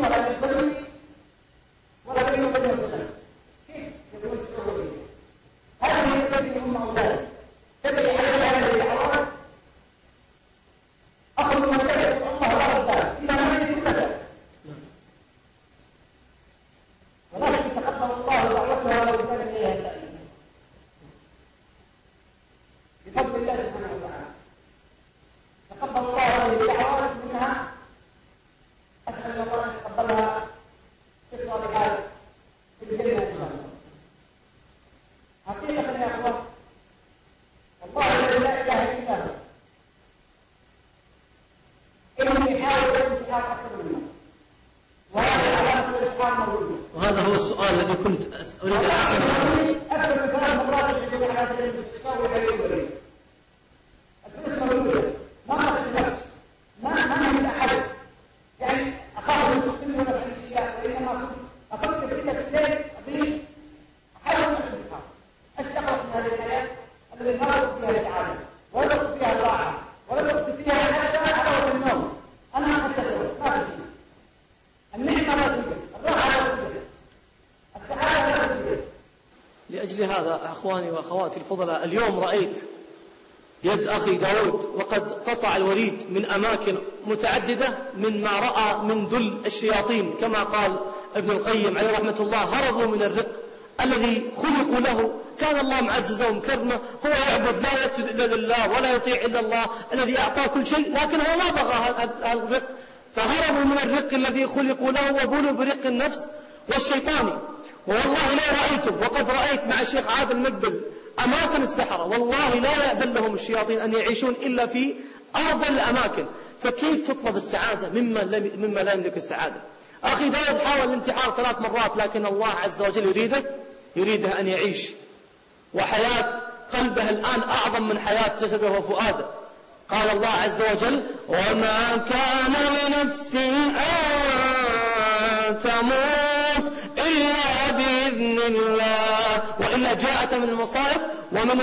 ولا السؤال الذي كنت أريد أن أسأله أكثر من ثلاث مرات يشهد على سبيل الاستفسار والعلم والبريد القصة موجودة ما أخذت نفس ما ما من أحد يعني أخاف من سخطني ولا في الأشياء وإنما كنت أفكر كده في الليل أضيء أحاول أن أشتغل أشتغل في هذه الحياة التي ما أخذ فيها السعادة ولا أخذ فيها الراحة ولا أخذ فيها حتى أحاول النوم أنا ما أتسوى ما في شيء النعمة لا توجد الراحة لا توجد السعادة لا توجد لأجل هذا أخواني وأخواتي الفضلاء اليوم رأيت يد أخي داود وقد قطع الوريد من أماكن متعددة مما رأى من ذل الشياطين كما قال ابن القيم عليه رحمة الله هربوا من الرق الذي خلقوا له. كان الله معززه ومكرمة هو يعبد لا يسجد إلا لله ولا يطيع إلا الله الذي أعطاه كل شيء لكن هو ما بغى الرق. فهربوا من الرق الذي خلقوا له وبلوا برق النفس والشيطان. والله لا رأيتم وقد رأيت مع الشيخ عادل مقبل أماكن السحرة. والله لا يأذن لهم الشياطين أن يعيشون إلا في أرض الأماكن. فكيف تطلب السعادة مما, لم مما لا يملك السعادة؟ أخي داود حاول الانتحار ثلاث مرات لكن الله عز وجل يريده يريده أن يعيش. وحياة قلبه الآن أعظم من حياة جسده وفؤاده. قال الله عز وجل وما كان لنفس أن تموت إلا بإذن الله. وإلا جاءت من المصائب ومن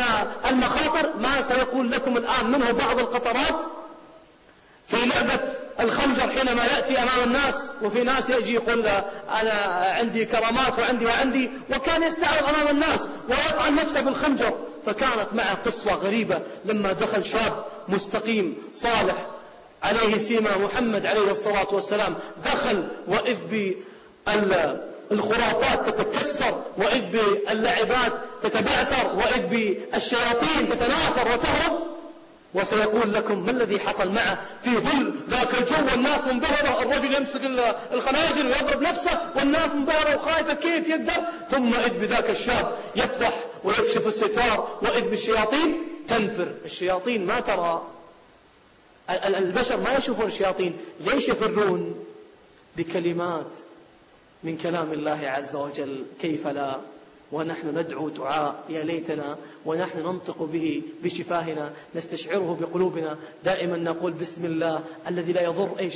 المخاطر ما سيقول لكم الآن منه بعض القطرات؟ في لعبة الخنجر حينما يأتي أمام الناس وفي ناس يجي يقول أنا عندي كرامات وعندي وعندي. وكان يستعرض أمام الناس ويطعن نفسه بالخنجر. فكانت معه قصة غريبة لما دخل شاب مستقيم صالح عليه سيما محمد عليه الصلاة والسلام. دخل وإذ بالخرافات تتكسر وإذ باللعبات تتبعثر وإذ بالشياطين تتناثر وتهرب. وسيقول لكم ما الذي حصل معه في ظل ذاك الجو؟ والناس منبهرة الرجل يمسك الخناجر ويضرب نفسه والناس منبهرة وخايفة كيف يقدر. ثم إذ بذاك الشاب يفتح ويكشف الستار وإذ بالشياطين تنفر الشياطين ما ترى. البشر ما يشوفون الشياطين ليش يفرون بكلمات من كلام الله عز وجل كيف لا؟ ونحن ندعو دعاء يا ليتنا ونحن ننطق به بشفاهنا نستشعره بقلوبنا. دائما نقول بسم الله الذي لا يضر إيش؟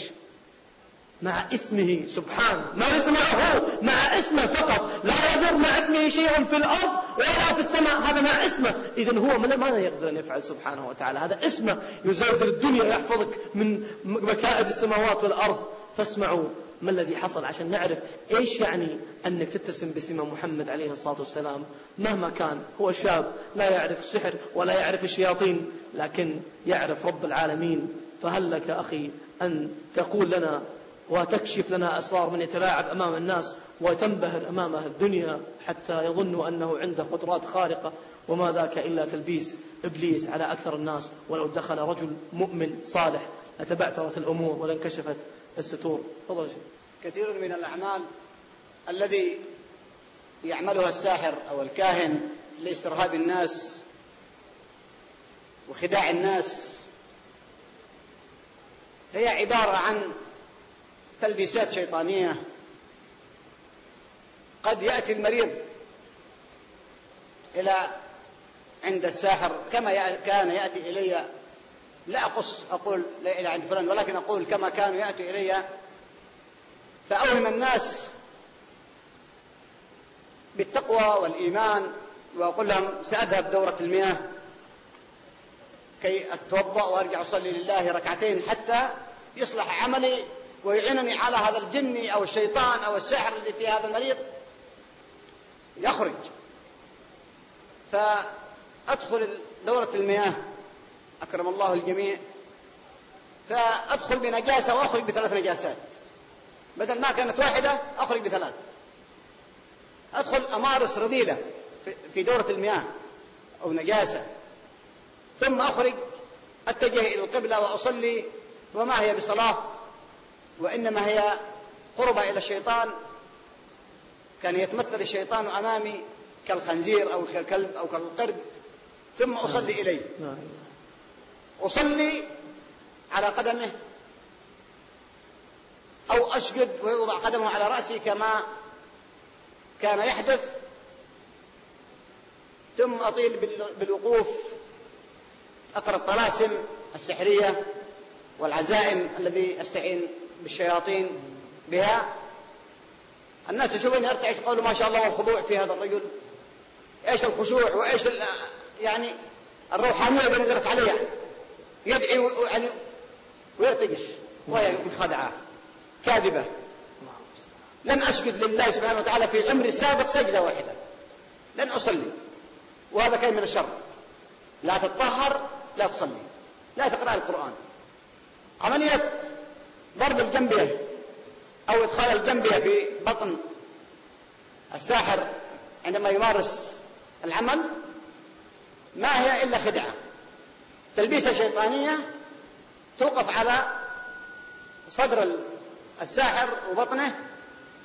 مع اسمه سبحانه ما ليس معه مع اسمه فقط. لا يضر مع اسمه شيء في الأرض ولا في السماء. هذا مع اسمه. إذن هو ماذا يقدر أن يفعل سبحانه وتعالى. هذا اسمه يزلزل الدنيا يحفظك من مكائد السماوات والأرض. فاسمعوا ما الذي حصل عشان نعرف إيش يعني أنك تتسم باسم محمد عليه الصلاة والسلام. مهما كان هو شاب لا يعرف السحر ولا يعرف الشياطين لكن يعرف رب العالمين. فهل لك أخي أن تقول لنا وتكشف لنا أسرار من يتلاعب أمام الناس وتنبهر أمامه الدنيا حتى يظن أنه عنده قدرات خارقة؟ وما ذاك إلا تلبيس إبليس على أكثر الناس ولو دخل رجل مؤمن صالح. لتبعثرت الأمور ولانكشفت. الستور. كثير من الأعمال الذي يعملها الساحر أو الكاهن لإسترهاب الناس وخداع الناس هي عبارة عن تلبيسات شيطانية. قد يأتي المريض إلى عند الساحر كما كان يأتي إلي لا أقص أقول لا إلى عند فلان ولكن أقول كما كانوا يأتوا إلي. فأوهم الناس بالتقوى والإيمان وأقول لهم سأذهب دورة المياه كي أتوضأ وأرجع أصلي لله ركعتين حتى يصلح عملي ويعينني على هذا الجن أو الشيطان أو السحر الذي في هذا المريض. يخرج. فأدخل دورة المياه أكرم الله الجميع. فأدخل بنجاسة وأخرج بثلاث نجاسات. بدل ما كانت واحدة أخرج بثلاث. أدخل أمارس رذيلة في دورة المياه أو نجاسة. ثم أخرج أتجه إلى القبلة وأصلي. وما هي بصلاة؟ وإنما هي قربة إلى الشيطان. كان يتمثل الشيطان أمامي كالخنزير أو كالكلب أو كالقرد. ثم أصلي إليه. أصلي على قدمه أو أسجد ويوضع قدمه على رأسي كما كان يحدث ثم أطيل بالوقوف أقرأ الطلاسم السحرية والعزائم الذي أستعين بالشياطين بها. الناس يشوفوني أرتعش يقولوا ما شاء الله والخضوع في هذا الرجل. إيش الخشوع وإيش يعني الروحانية اللي نزلت عليه يعني يدعي يعني ويرتجش وهي خدعة كاذبة. لن أسجد لله سبحانه وتعالى في عمري السابق سجدة واحدة. لن أصلي. وهذا كان من الشر. لا تتطهر لا تصلي. لا تقرأ القرآن. عملية ضرب الجنبية أو إدخال الجنبية في بطن الساحر عندما يمارس العمل ما هي إلا خدعة. تلبيسة شيطانية توقف على صدر الساحر وبطنه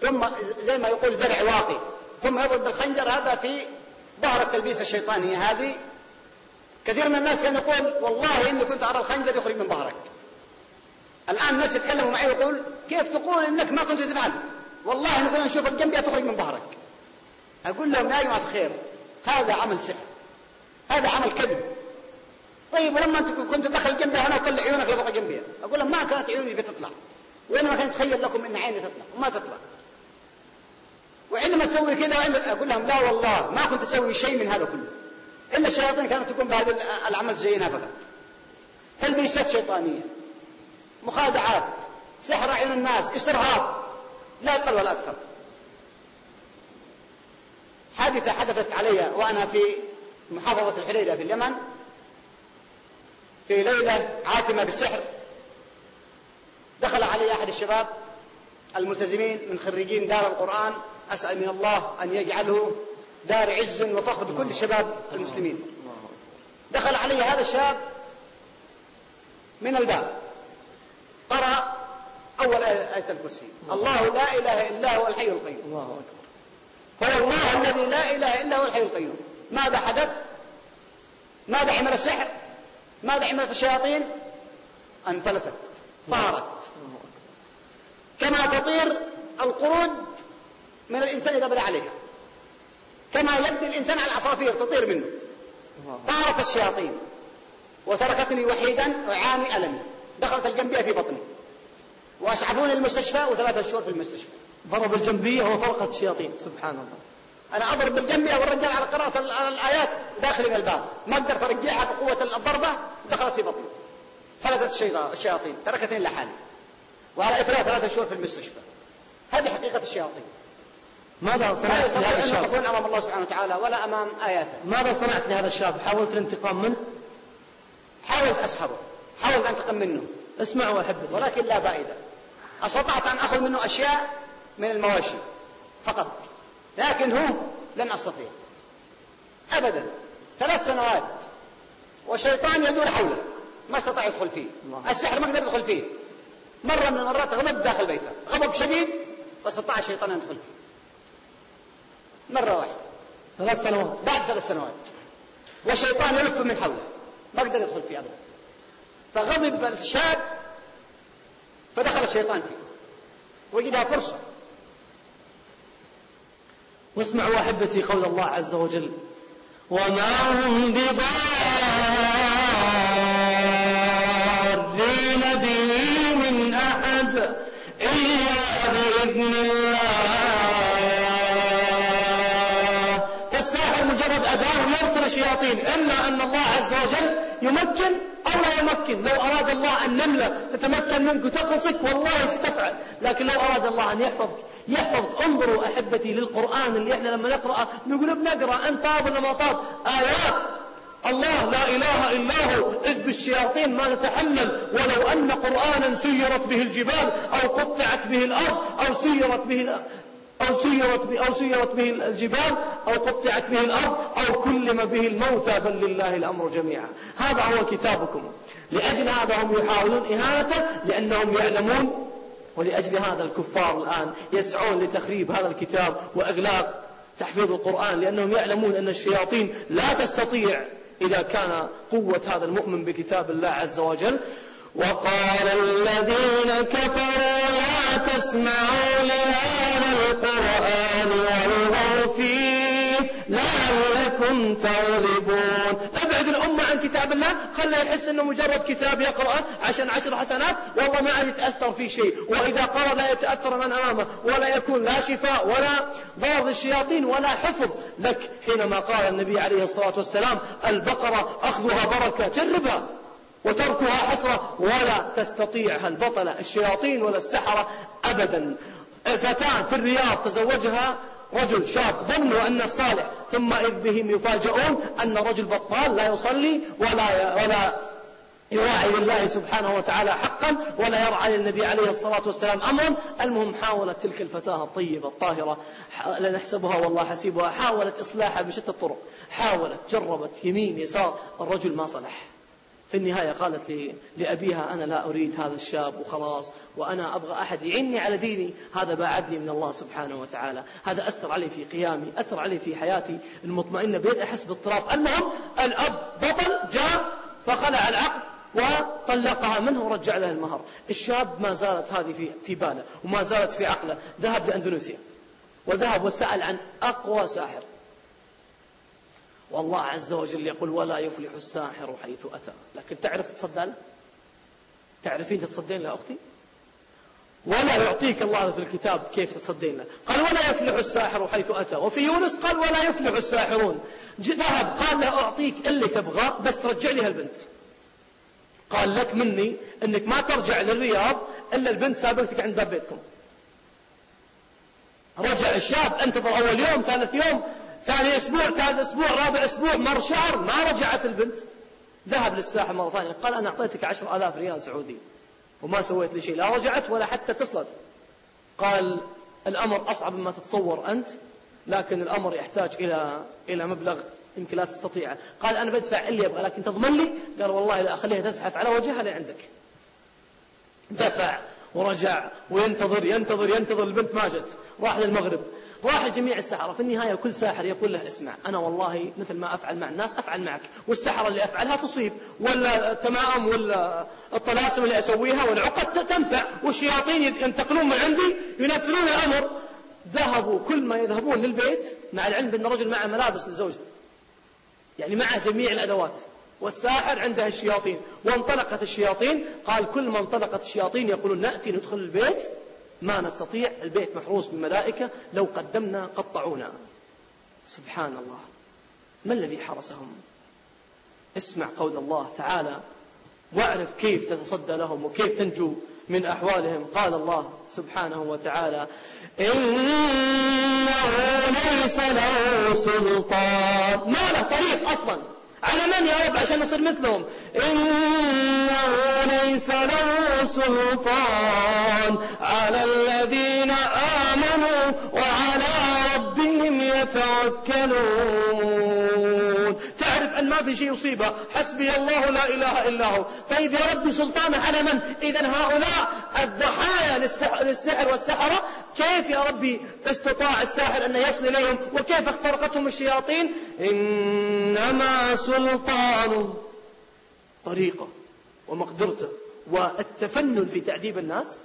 ثم زي ما يقول درع واقي ثم يضرب بالخنجر هذا في ظهر التلبيسة الشيطانية. هذه كثير من الناس كان يقول والله إني كنت أرى الخنجر يخرج من ظهرك. الآن الناس يتكلموا معي ويقول كيف تقول إنك ما كنت تفعل؟ والله إن كنا نشوف الجنبية تخرج من ظهرك. أقول لهم يا جماعة الخير هذا عمل سحر هذا عمل كذب. طيب ولما انت كنت دخل جنبي هنا وطلع عيونك لفوق جنبي. أقول لهم ما كانت عيوني بتطلع. وانما كانت تخيل لكم إن عيني تطلع وما تطلع. وعندما تسوي كذا أقول لهم لا والله ما كنت أسوي شيء من هذا كله. إلا الشياطين كانت تقوم بهذا العمل زينا فقط. تلبيسات شيطانية مخادعات سحر عين الناس استرهاب لا أقل ولا أكثر. حادثة حدثت علي وأنا في محافظة الحليلة في اليمن. في ليلة عاتمة بالسحر. دخل علي أحد الشباب الملتزمين من خريجين دار القرآن أسأل من الله أن يجعله دار عز وفخر بكل شباب المسلمين. دخل علي هذا الشاب من الباب. قرأ أول آية الكرسي. الله لا إله إلا هو الحي القيوم. الله أكبر. الله الذي لا إله إلا هو الحي القيوم. ماذا حدث؟ ماذا عمل السحر؟ ماذا عملت الشياطين؟ انفلتت طارت. كما تطير القرود من الإنسان إذا بدا عليها. كما يبدي الإنسان على العصافير تطير منه. طارت الشياطين. وتركتني وحيدا أعاني ألم دخلت الجنبية في بطني. وأسعفوني المستشفى وثلاثة شهور في المستشفى. ضرب الجنبية وفرقت الشياطين. سبحان الله. أنا أضرب بالجنبية والرجال على قراءة الآيات داخل من الباب. ما أقدر ترجعها بقوة الضربة دخلت في بطني. فلتت الشياطين. تركتني لحالي وعلى إثرها ثلاثة شهور في المستشفى. هذه حقيقة الشياطين. ماذا صنعت لهذا الشاب؟ يقفون أمام الله سبحانه وتعالى ولا أمام آياته. ماذا صنعت لهذا الشاب؟ حاولت الانتقام منه؟ حاولت أسحبه. حاولت أنتقم منه. اسمع وأحبك ولكن لا فائدة أستطعت أن أخذ منه أشياء من المواشي. فقط. لكن هو لن أستطيع. أبدا. ثلاث سنوات. وشيطان يدور حوله. ما استطاع يدخل فيه. السحر ما قدر يدخل فيه. مرة من المرات غضب داخل بيته. غضب شديد فاستطاع الشيطان أن يدخل فيه. مرة واحدة. ثلاث سنوات. بعد ثلاث سنوات. والشيطان يلف من حوله. ما قدر يدخل فيه أبدا. فغضب الشاب فدخل الشيطان فيه. وجدها فرصة. واسمعوا أحبتي قول الله عز وجل. وما هم بضارين به من أحد إلا بإذن الله. فالساحر مجرد أداة يرسل الشياطين إما أن الله عز وجل يمكن أو لا يمكن. لو أراد الله أن نملة تتمكن منك وتقرصك والله يستفعل. لكن لو أراد الله أن يحفظك يحفظ انظروا أحبتي للقرآن اللي إحنا لما نقرأ نقول بنقرأ أن طاب ولا ما طاب؟ آيات. الله لا إله إلا هو. إذ بالشياطين ما تتحمل. ولو أن قرآنا سيرت به الجبال أو قطعت به الأرض أو سيرت به أو سيرت أو سيرت به الجبال أو قطعت به الأرض أو كلم به الموتى بل لله الأمر جميعا. هذا هو كتابكم. لأجل هذا هم يحاولون إهانته لأنهم يعلمون ولأجل هذا الكفار الآن يسعون لتخريب هذا الكتاب وإغلاق تحفيظ القرآن لأنهم يعلمون أن الشياطين لا تستطيع إذا كان قوة هذا المؤمن بكتاب الله عز وجل وقال الذين كفروا لا تسمعوا لهذا القرآن والغوا فيه لعلكم تغلبون. ابعد الأمة عن كتاب الله خلى يحس أنه مجرد كتاب يقرأه عشان عشر حسنات والله ما عاد يتأثر في شيء. وإذا قرأ لا يتأثر من أمامه ولا يكون لا شفاء ولا ضار للشياطين ولا حفظ. لك حينما قال النبي عليه الصلاة والسلام البقرة أخذها بركة جربها. وتركها حسرة ولا تستطيعها البطلة الشياطين ولا السحرة أبدا. فتاة في الرياض تزوجها رجل شاب ظنوا أنه صالح ثم إذ بهم يفاجؤون أن رجل بطال لا يصلي ولا ولا يراعي لله سبحانه وتعالى حقا ولا يرعى للنبي عليه الصلاة والسلام أمرا. المهم حاولت تلك الفتاة الطيبة الطاهرة لا نحسبها والله حسيبها حاولت إصلاحها بشتى الطرق. حاولت جربت يمين يسار الرجل ما صلح. في النهاية قالت لأبيها أنا لا أريد هذا الشاب وخلاص وأنا أبغى أحد يعني على ديني. هذا باعدني من الله سبحانه وتعالى. هذا أثر علي في قيامي أثر علي في حياتي المطمئنة بيت أحس باضطراب المهم الأب بطل جاء فخلع العقد وطلقها منه ورجع لها المهر. الشاب ما زالت هذه في, في باله وما زالت في عقله. ذهب لأندونيسيا وذهب وسأل عن أقوى ساحر. والله عز وجل يقول ولا يفلح الساحر حيث أتى. لكن تعرف تتصدى له؟ تعرفين تتصدين له أختي؟ ولا يعطيك الله في الكتاب كيف تتصدين له. قال ولا يفلح الساحر حيث أتى. وفي يونس قال ولا يفلح الساحرون. ذهب قال لا أعطيك اللي تبغاه بس ترجع لي هالبنت. قال لك مني إنك ما ترجع للرياض إلا البنت سابقتك عند باب بيتكم. رجع الشاب انتظر أول يوم ثالث يوم ثاني أسبوع ثالث أسبوع رابع أسبوع مر شهر ما رجعت البنت. ذهب للساحة مرة ثانية قال أنا أعطيتك عشر آلاف ريال سعودي وما سويت لي شيء لا رجعت ولا حتى اتصلت. قال الأمر أصعب مما تتصور أنت لكن الأمر يحتاج إلى إلى مبلغ يمكن لا تستطيعه. قال أنا بدفع اللي أبغى لكن تضمن لي؟ قال والله لا أخليها تزحف على وجهها لعندك دفع ورجع وينتظر ينتظر ينتظر البنت ما جت راح للمغرب. راح جميع السحرة في النهاية كل ساحر يقول له اسمع أنا والله مثل ما أفعل مع الناس أفعل معك والسحرة اللي أفعلها تصيب ولا التمائم ولا الطلاسم اللي أسويها والعقد تنفع والشياطين ينتقلون من عندي ينفذون الأمر. ذهبوا كل ما يذهبون للبيت مع العلم بأن الرجل معه ملابس لزوجته. يعني معه جميع الأدوات. والساحر عنده الشياطين. وانطلقت الشياطين قال كل ما انطلقت الشياطين يقولون نأتي ندخل البيت ما نستطيع البيت محروس بالملائكة لو قدمنا قطعونا. سبحان الله ما الذي حرسهم؟ اسمع قول الله تعالى واعرف كيف تتصدى لهم وكيف تنجو من أحوالهم. قال الله سبحانه وتعالى إنه ليس له سلطان. ما له طريق أصلا. على من يا رب عشان نصير مثلهم. إنه ليس له سلطان على الذين آمنوا وعلى ربهم يتوكلون. ما في شيء يصيبه. حسبي الله لا إله إلا هو. طيب يا ربي سلطانه على من؟ إذا هؤلاء الضحايا للسحر والسحرة. كيف يا ربي استطاع الساحر أن يصل إليهم؟ وكيف اخترقتهم الشياطين؟ إنما سلطانه طريقة ومقدرته والتفنن في تعذيب الناس.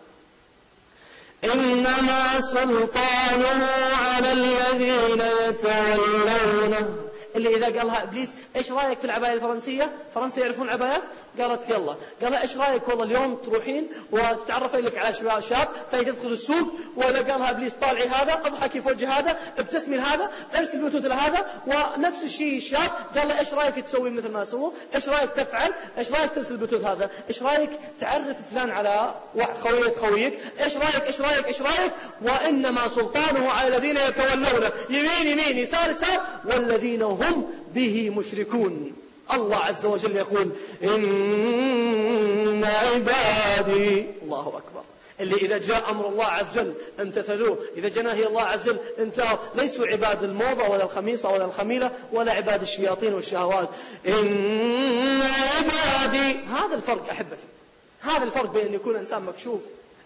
إنما سلطانه على الذين يتولونه. اللي إذا قالها إبليس إيش رأيك في العباية الفرنسية؟ فرنسا يعرفون العبايات؟ قالت يلا. قال إيش رأيك والله اليوم تروحين وتتعرفين لك على شباب فهي تدخل السوق ولا قالها ابليس طالعي هذا أضحكي في وجه هذا ابتسمي لهذا ارسل بلوتوث لهذا ونفس الشيء الشاب قال له إيش رأيك تسوي مثل ما سووا؟ إيش رأيك تفعل؟ إيش رأيك ترسل البلوتوث هذا؟ إيش رأيك تعرف فلان على خوية خويك؟ إيش رأيك؟ إيش رأيك؟ إيش رأيك؟ وإنما سلطانه على الذين يتولونه يمين يمين يسار يسار والذين هم به مشركون. الله عز وجل يقول إن عبادي الله أكبر. اللي إذا جاء أمر الله عز وجل امتثلوه إذا جاء نهي الله عز وجل انتهوا ليسوا عباد الموضة ولا الخميصة ولا الخميلة ولا عباد الشياطين والشهوات. إن عبادي هذا الفرق أحبتي. هذا الفرق بين أن يكون إنسان مكشوف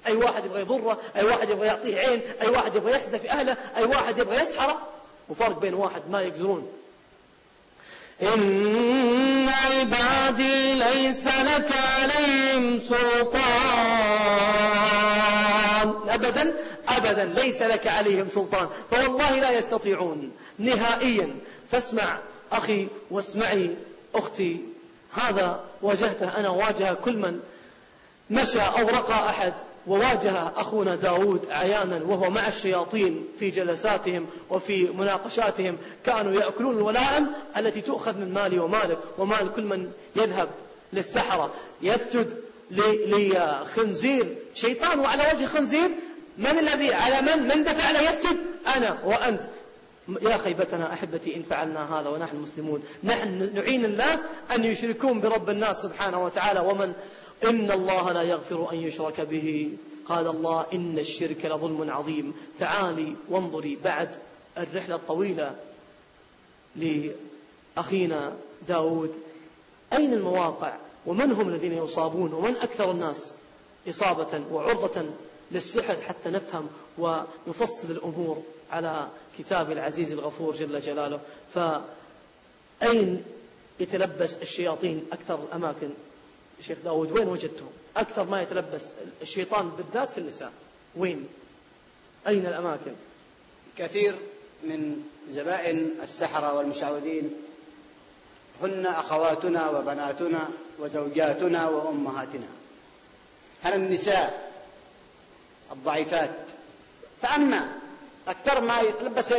أي واحد يبغى يضره أي واحد يبغى يعطيه عين أي واحد يبغى يحسده في أهله أي واحد يبغى يسحره. وفرق بين واحد ما يقدرون. إن عبادي ليس لك عليهم سلطان. أبدا أبدا ليس لك عليهم سلطان. فوالله لا يستطيعون. نهائيا. فاسمع أخي واسمعي أختي. هذا واجهته أنا واجه كل من مشى أو رقى أحد. وواجه أخونا داود عيانا وهو مع الشياطين في جلساتهم وفي مناقشاتهم كانوا يأكلون الولائم التي تؤخذ من مالي ومالك ومال كل من يذهب للسحرة. يسجد لخنزير. شيطان وعلى وجه خنزير من الذي على من؟ من دفع له يسجد؟ أنا وأنت. يا خيبتنا أحبتي إن فعلنا هذا ونحن مسلمون. نحن نعين الناس أن يشركون برب الناس سبحانه وتعالى ومن إن الله لا يغفر أن يشرك به. قال الله إن الشرك لظلم عظيم. تعالي وانظري بعد الرحلة الطويلة لأخينا داود. أين المواقع؟ ومن هم الذين يصابون؟ ومن أكثر الناس إصابة وعرضة للسحر حتى نفهم ونفصل الأمور على كتاب العزيز الغفور جل جلاله. فأين يتلبس الشياطين أكثر الأماكن؟ شيخ داود وين وجدته أكثر ما يتلبس الشيطان بالذات في النساء. وين؟ أين الأماكن؟ كثير من زبائن السحرة والمشعوذين هن أخواتنا وبناتنا وزوجاتنا وأمهاتنا. هل النساء الضعيفات؟ فأما أكثر ما يتلبس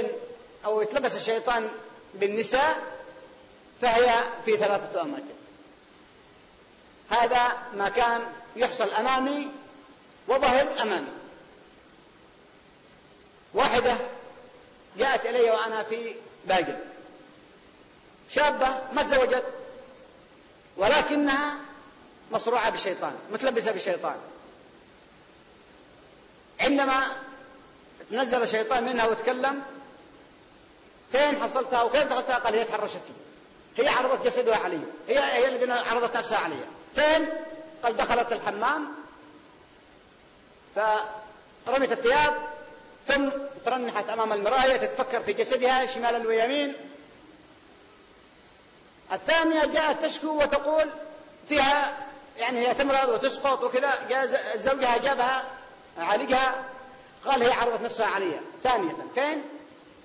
أو يتلبس الشيطان بالنساء فهي في ثلاثة أماكن. هذا ما كان يحصل أمامي وظهر أمامي. واحدة جاءت إلي وأنا في باقل شابة ما تزوجت ولكنها مصروعة بشيطان متلبسة بشيطان. عندما تنزل الشيطان منها وتكلم فين حصلتها وكيف دخلتها؟ قال هي تحرشت لي. هي عرضت جسدها علي. هي هي الذين عرضت نفسها علي. فين قال دخلت الحمام فرمت الثياب ثم ترنحت أمام المراية تتفكر في جسدها شمالا ويمين. الثانية جاءت تشكو وتقول فيها يعني هي تمرض وتسقط وكذا جاء زوجها جابها عالجها قال هي عرضت نفسها علي. ثانية فين؟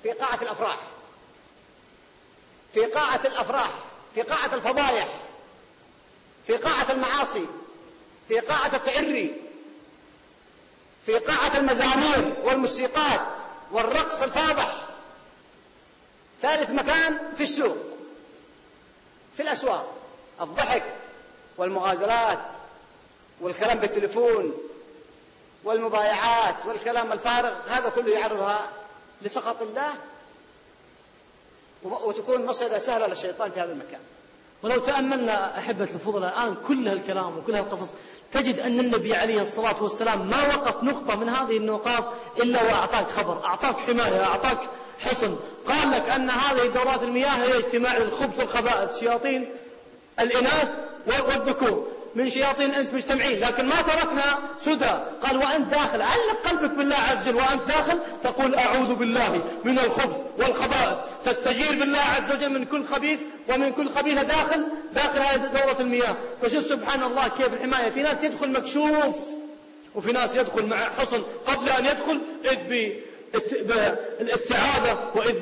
في قاعة الأفراح. في قاعة الأفراح في قاعة الفضايح. في قاعة المعاصي في قاعة التعري في قاعة المزامير والموسيقات والرقص الفاضح. ثالث مكان في السوق في الأسواق الضحك والمغازلات والكلام بالتليفون والمبايعات والكلام الفارغ هذا كله يعرضها لسخط الله وتكون مصيدة سهلة للشيطان في هذا المكان. ولو تأملنا أحبة الفضلاء الآن كل هالكلام وكل هالقصص تجد أن النبي عليه الصلاة والسلام ما وقف نقطة من هذه النقاط إلا وأعطاك خبر أعطاك حماية أعطاك حصن قال لك أن هذه دورات المياه هي اجتماع الخبث والخبائث شياطين الإناث والذكور. من شياطين الإنس مجتمعين لكن ما تركنا سدى قال وأنت داخل. علق قلبك بالله عز وجل. وأنت داخل؟ تقول أعوذ بالله من الخبث والخبائث. تستجير بالله عز وجل من كل خبيث ومن كل خبيثة داخل داخل هذه دورة المياه. فشوف سبحان الله كيف الحماية. في ناس يدخل مكشوف وفي ناس يدخل مع حصن. قبل أن يدخل إذ بالاستعاذة وإذ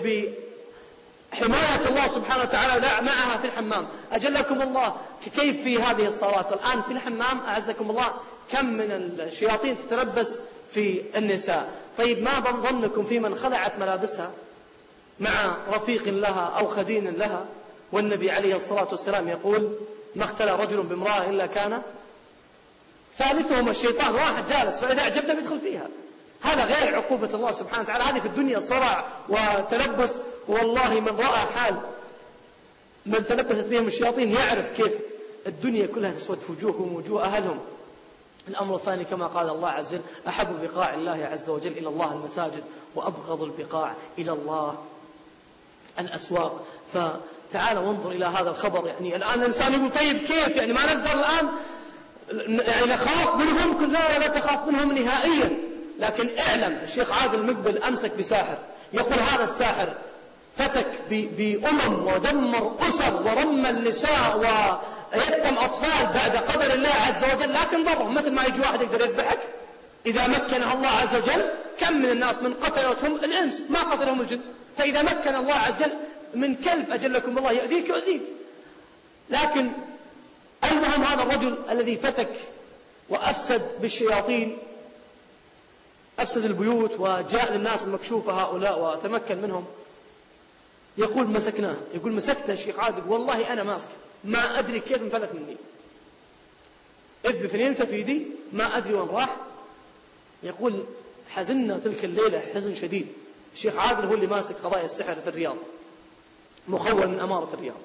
حماية الله سبحانه وتعالى لا معها في الحمام. أجلكم الله. كيف في هذه الصلاة؟ الآن في الحمام أعزكم الله كم من الشياطين تتلبس في النساء. طيب ما ظنكم في من خلعت ملابسها؟ مع رفيق لها أو خدين لها؟ والنبي عليه الصلاة والسلام يقول ما اختلى رجل بامرأة إلا كان ثالثهم الشيطان. واحد جالس فإذا أعجبته بيدخل فيها. هذا غير عقوبة الله سبحانه وتعالى. هذه في الدنيا صرع وتلبس والله من رأى حال من تلبست بهم الشياطين يعرف كيف الدنيا كلها تسود وجوههم ووجوه أهلهم. الأمر الثاني كما قال الله عز وجل أحب بقاع الله عز وجل إلى الله المساجد وأبغض البقاع إلى الله الأسواق. فتعال وانظر إلى هذا الخبر. يعني الآن الإنسان يقول طيب كيف؟ يعني ما نقدر الآن يعني نخاف منهم لا لا تخاف منهم نهائيا. لكن اعلم الشيخ عادل المقبل أمسك بساحر يقول هذا الساحر فتك بأمم ودمر أسر ورمى النساء ويتم أطفال بعد قدر الله عز وجل لكن ضرهم مثل ما يجي واحد يقدر يذبحك. إذا مكنه الله عز وجل كم من الناس من قتلتهم الإنس ما قتلهم الجن. فإذا مكن الله عز وجل من كلب أجلكم الله يؤذيك يؤذيك لكن المهم هذا الرجل الذي فتك وأفسد بالشياطين؟ أفسد البيوت وجاء للناس المكشوفة هؤلاء وتمكن منهم؟ يقول مسكناه يقول مسكته الشيخ عادل والله أنا ماسكه ما أدري كيف انفلت مني. إذ بفنينته في ما أدري وين راح. يقول حزنا تلك الليلة حزن شديد. الشيخ عادل هو اللي ماسك قضايا السحر في الرياض مخول من أمارة الرياض.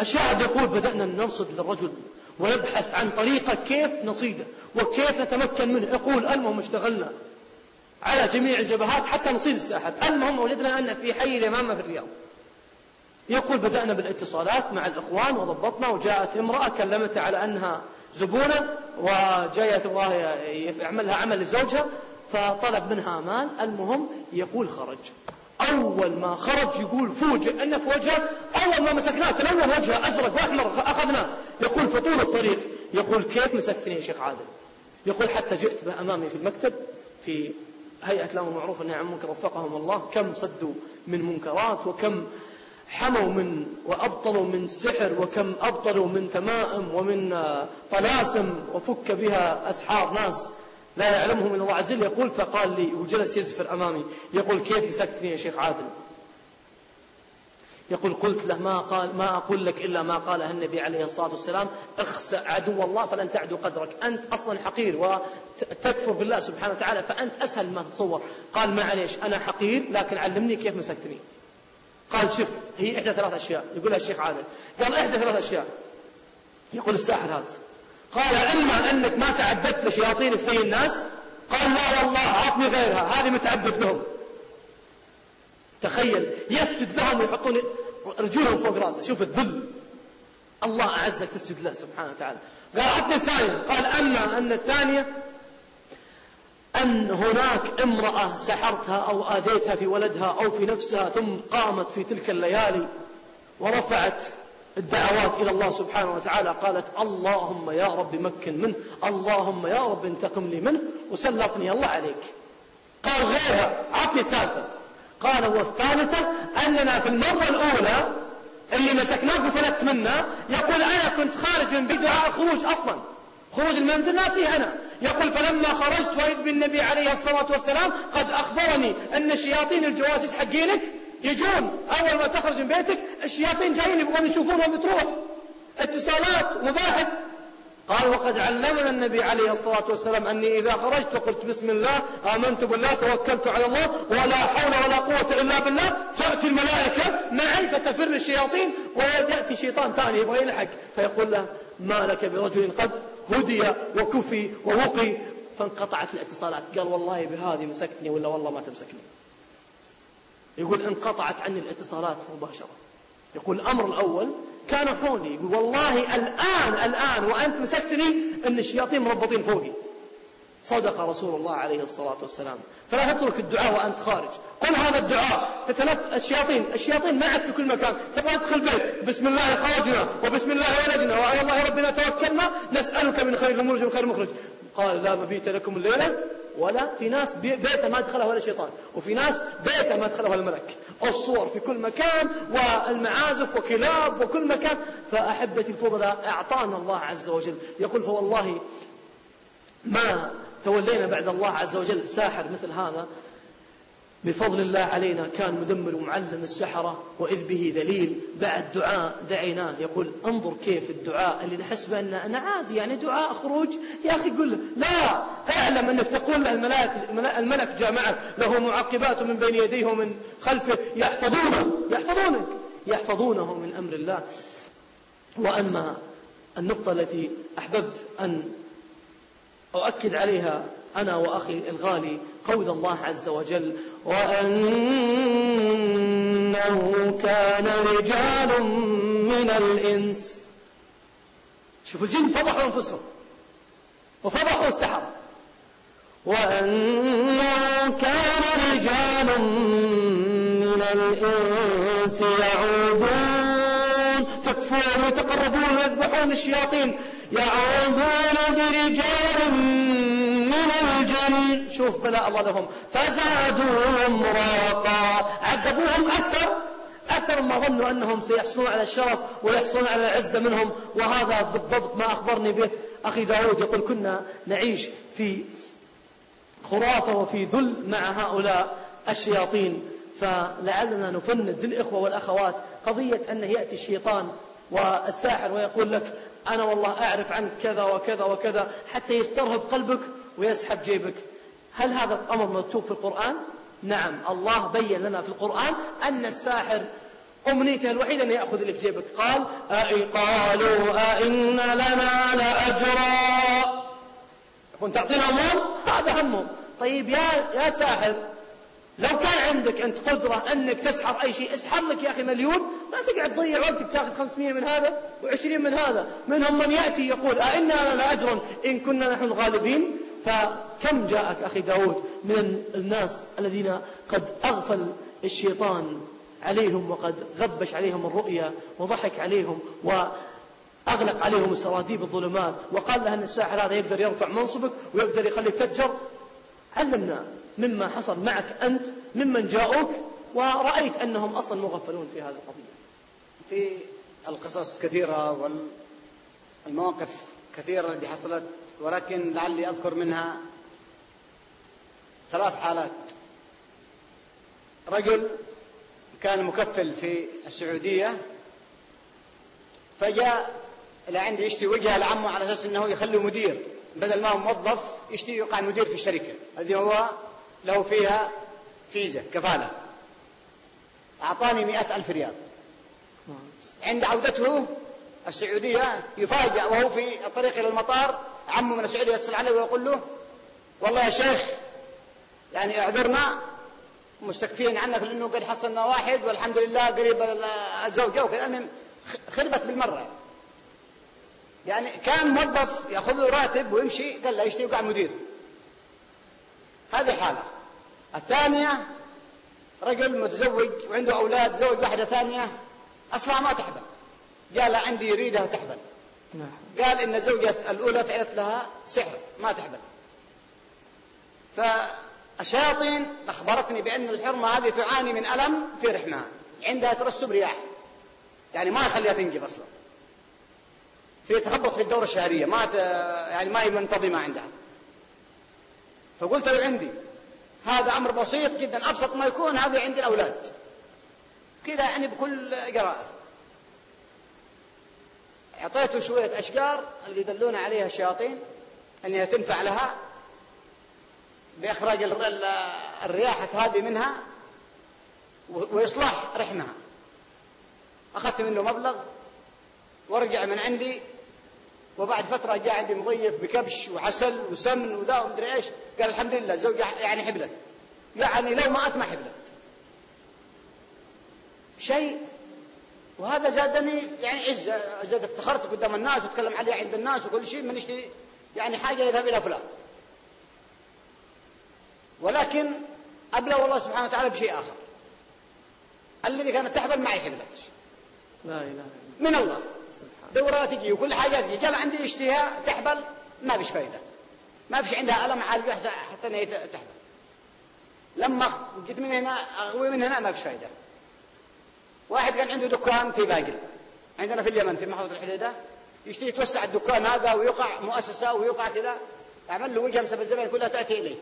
الشاهد يقول بدأنا نرصد للرجل ويبحث عن طريقة كيف نصيده وكيف نتمكن منه. يقول المهم اشتغلنا. على جميع الجبهات حتى نصيد الساحر. المهم وجدنا أن في حي اليمامة في الرياض. يقول بدأنا بالاتصالات مع الإخوان وضبطنا وجاءت امرأة كلمتها على أنها زبونة وجاية تبغاه يعملها عمل لزوجها فطلب منها مال. المهم يقول خرج. أول ما خرج يقول فوجئ أن في وجهه أول ما مسكناه تلون وجهه أزرق وأحمر أخذناه. يقول في طول الطريق. يقول كيف مسكتني يا شيخ عادل؟ يقول حتى جئت أمامي في المكتب في هيئة المعروف والنهي عن المنكر وفقهم الله. كم صدوا من منكرات وكم حموا من وأبطلوا من سحر وكم أبطلوا من تمائم ومن طلاسم وفك بها أسحار ناس لا يعلمهم إلا الله عز وجل. يقول فقال لي وجلس يزفر أمامي يقول كيف مسكتني يا شيخ عادل؟ يقول قلت له ما قال ما أقول لك إلا ما قاله النبي عليه الصلاة والسلام اخسأ عدو الله فلن تعدو قدرك. أنت أصلا حقير وتكفر بالله سبحانه وتعالى فأنت أسهل ما تتصور قال معليش أنا حقير لكن علمني كيف مسكتني. قال شوف هي إحدى ثلاث أشياء. يقولها الشيخ عادل. قال إحدى ثلاث أشياء. يقول الساحر هذا. قال إما أنك ما تعبدت لشياطينك زي الناس؟ قال لا والله عطني غيرها. هذه متعبد لهم. تخيل يسجد لهم ويحطون رجولهم فوق راسه. شوف الذل. الله أعزك تسجد له سبحانه وتعالى. قال عطني الثانية. قال أما أن الثانية أن هناك امرأة سحرتها أو آذيتها في ولدها أو في نفسها ثم قامت في تلك الليالي ورفعت الدعوات إلى الله سبحانه وتعالى قالت اللهم يا رب مكن منه اللهم يا رب انتقم لي منه وسلطني الله عليك. قال غيرها عطني الثالثة. قال والثالثة أننا في المرة الأولى اللي مسكناك وفلت منا يقول أنا كنت خارج من بيت دعاء خروج أصلا. خروج المنزل ناسي أنا. يقول فلما خرجت وإذ بالنبي عليه الصلاة والسلام قد أخبرني أن شياطين الجواسيس حقينك يجون أول ما تخرج من بيتك الشياطين جايين يبغون يشوفون وين بتروح اتصالات وضاحك قال وقد علمنا النبي عليه الصلاة والسلام أني إذا خرجت قلت بسم الله آمنت بالله توكلت على الله ولا حول ولا قوة إلا بالله تأتي الملائكة معا فتفر الشياطين ويأتي شيطان ثاني يبغى يلحق فيقول له ما لك برجل قد هدي وكفي ووقي فانقطعت الاتصالات. قال والله بهذه مسكتني ولا والله ما تمسكني. يقول انقطعت عني الاتصالات مباشرة. يقول الأمر الأول كانوا حولي يقول والله الآن الآن وأنت مسكتني أن الشياطين مربطين فوقي صدق رسول الله عليه الصلاة والسلام. فلا تترك الدعاء وأنت خارج. قل هذا الدعاء. تتنف الشياطين الشياطين معك في كل مكان. تبغى تدخل بيت. بسم الله خرجنا وبسم الله ولجنا وعلى الله ربنا توكلنا. نسألك من خير المرج وخير المخرج قال لا مبيت لكم الليلة ولا في ناس بيته ما دخلها ولا شيطان وفي ناس بيته ما دخلها ولا ملك. الصور في كل مكان والمعازف وكلاب وكل مكان. فأحبتي الفضلاء أعطانا الله عز وجل. يقول فوالله ما تولينا بعد الله عز وجل ساحر مثل هذا. بفضل الله علينا كان مدمر ومعلم السحرة وإذ به دليل بعد دعاء دعيناه يقول انظر كيف الدعاء اللي نحس بأنه أنا عادي يعني دعاء خروج يا أخي قل له لا أعلم أنك تقول له الملائك الملك جاء معك له معقبات من بين يديه ومن خلفه. يحفظونه يحفظونك يحفظونه من أمر الله. وأما النقطة التي أحببت أن أؤكد عليها أنا وأخي الغالي قول الله عز وجل وأنه كان رجال من الإنس. شوفوا الجن فضحوا أنفسهم وفضحوا السحر. وأنه كان رجال من الإنس يعوذون تكفون ويتقربون ويذبحون الشياطين يعوذون برجال الجن شوف بلاء الله لهم. فزادوهم راقا عذبوهم أكثر. أكثر ما ظنوا أنهم سيحصلون على الشرف ويحصلون على العزة منهم. وهذا بالضبط ما أخبرني به أخي داود يقول كنا نعيش في خرافة وفي ذل مع هؤلاء الشياطين. فلعلنا نفند للإخوة والأخوات قضية أنه يأتي الشيطان والساحر ويقول لك أنا والله أعرف عنك كذا وكذا وكذا حتى يسترهب قلبك ويسحب جيبك. هل هذا الأمر مكتوب في القرآن؟ نعم الله بين لنا في القرآن أن الساحر أمنيته الوحيدة أن يأخذ اللي في جيبك قال أي قالوا أئن لنا لأجرا. يقول تعطينا أموال هذا همهم طيب يا يا ساحر لو كان عندك أنت قدرة أنك تسحر أي شيء اسحر لك يا أخي مليون. ما تقعد تضيع وقتك تأخذ 500 من هذا و20 من هذا. منهم من يأتي يقول أئنا لنا أجر إن كنا نحن الغالبين فكم جاءك أخي داود من الناس الذين قد أغفل الشيطان عليهم وقد غبش عليهم الرؤيا وضحك عليهم وأغلق عليهم السراديب الظلمات وقال له أن الساحر هذا يقدر يرفع منصبك ويقدر يخليك تتجر. علمنا مما حصل معك أنت ممن جاءوك ورأيت أنهم أصلا مغفلون في هذه القضية. في القصص كثيرة والمواقف كثيرة التي حصلت ولكن لعلي أذكر منها ثلاث حالات. رجل كان مكفل في السعودية فجاء إلى عندي يشتي وجهه لعمه على أساس أنه يخليه مدير. بدل ما هو موظف يشتي يقع مدير في الشركة. الذي هو له فيها فيزا كفالة. أعطاني مئة ألف ريال. عند عودته السعودية يفاجأ وهو في الطريق إلى المطار عمه من السعودية يتصل عليه ويقول له والله يا شيخ يعني اعذرنا مستكفين عنك لأنه قد حصلنا واحد والحمد لله قريب الزوجة وكذا. خربت بالمرة. يعني كان موظف يأخذ له راتب ويمشي قال له يشتي يقع مدير. هذه حالة. الثانية رجل متزوج وعنده أولاد زوج واحدة ثانية أصلا ما تحبل. قال عندي يريدها تحبل. نعم. قال إن زوجة الأولى فعلت لها سحر ما تحبل فالشياطين أخبرتني بأن الحرمة هذه تعاني من ألم في رحمها عندها ترسب رياح. يعني ما يخليها تنجب أصلا. في تخبط في الدورة الشهرية ما يعني ما هي منتظمة عندها. فقلت له عندي. هذا أمر بسيط جدا أبسط ما يكون هذا عند الأولاد. كذا يعني بكل جراءة أعطيته شوية أشجار اللي يدلون عليها الشياطين أنها تنفع لها بإخراج الرياحة هذه منها وإصلاح رحمها. أخذت منه مبلغ ورجع من عندي وبعد فترة جاء عندي مضيف بكبش وعسل وسمن وذا ومدري إيش. قال الحمد لله زوجة يعني حبلت. يعني لو مات ما حبلت. شيء وهذا زادني يعني عز زاد افتخرت قدام الناس وتكلم عليه عند الناس وكل شيء من يشتري يعني حاجة يذهب إلى فلان. ولكن أبلغ الله سبحانه وتعالى بشيء آخر. الذي كانت تحبل معي حبلت لا إله من الله. دورات تجي وكل حاجة تجي. قال عندي إشتهاء تحبل ما بش فايدة. ما فيش عندها ألم عالج حتى أنها تحبل لما جيت من هنا أغوي من هنا ما فيش فايدة. واحد كان عنده دكان في باقل عندنا في اليمن في محافظة الحديدة. يشتري يتوسع الدكان هذا ويقع مؤسسة ويقع كذا. أعمل له وجهة بسبب الزبائن كلها تأتي إليه.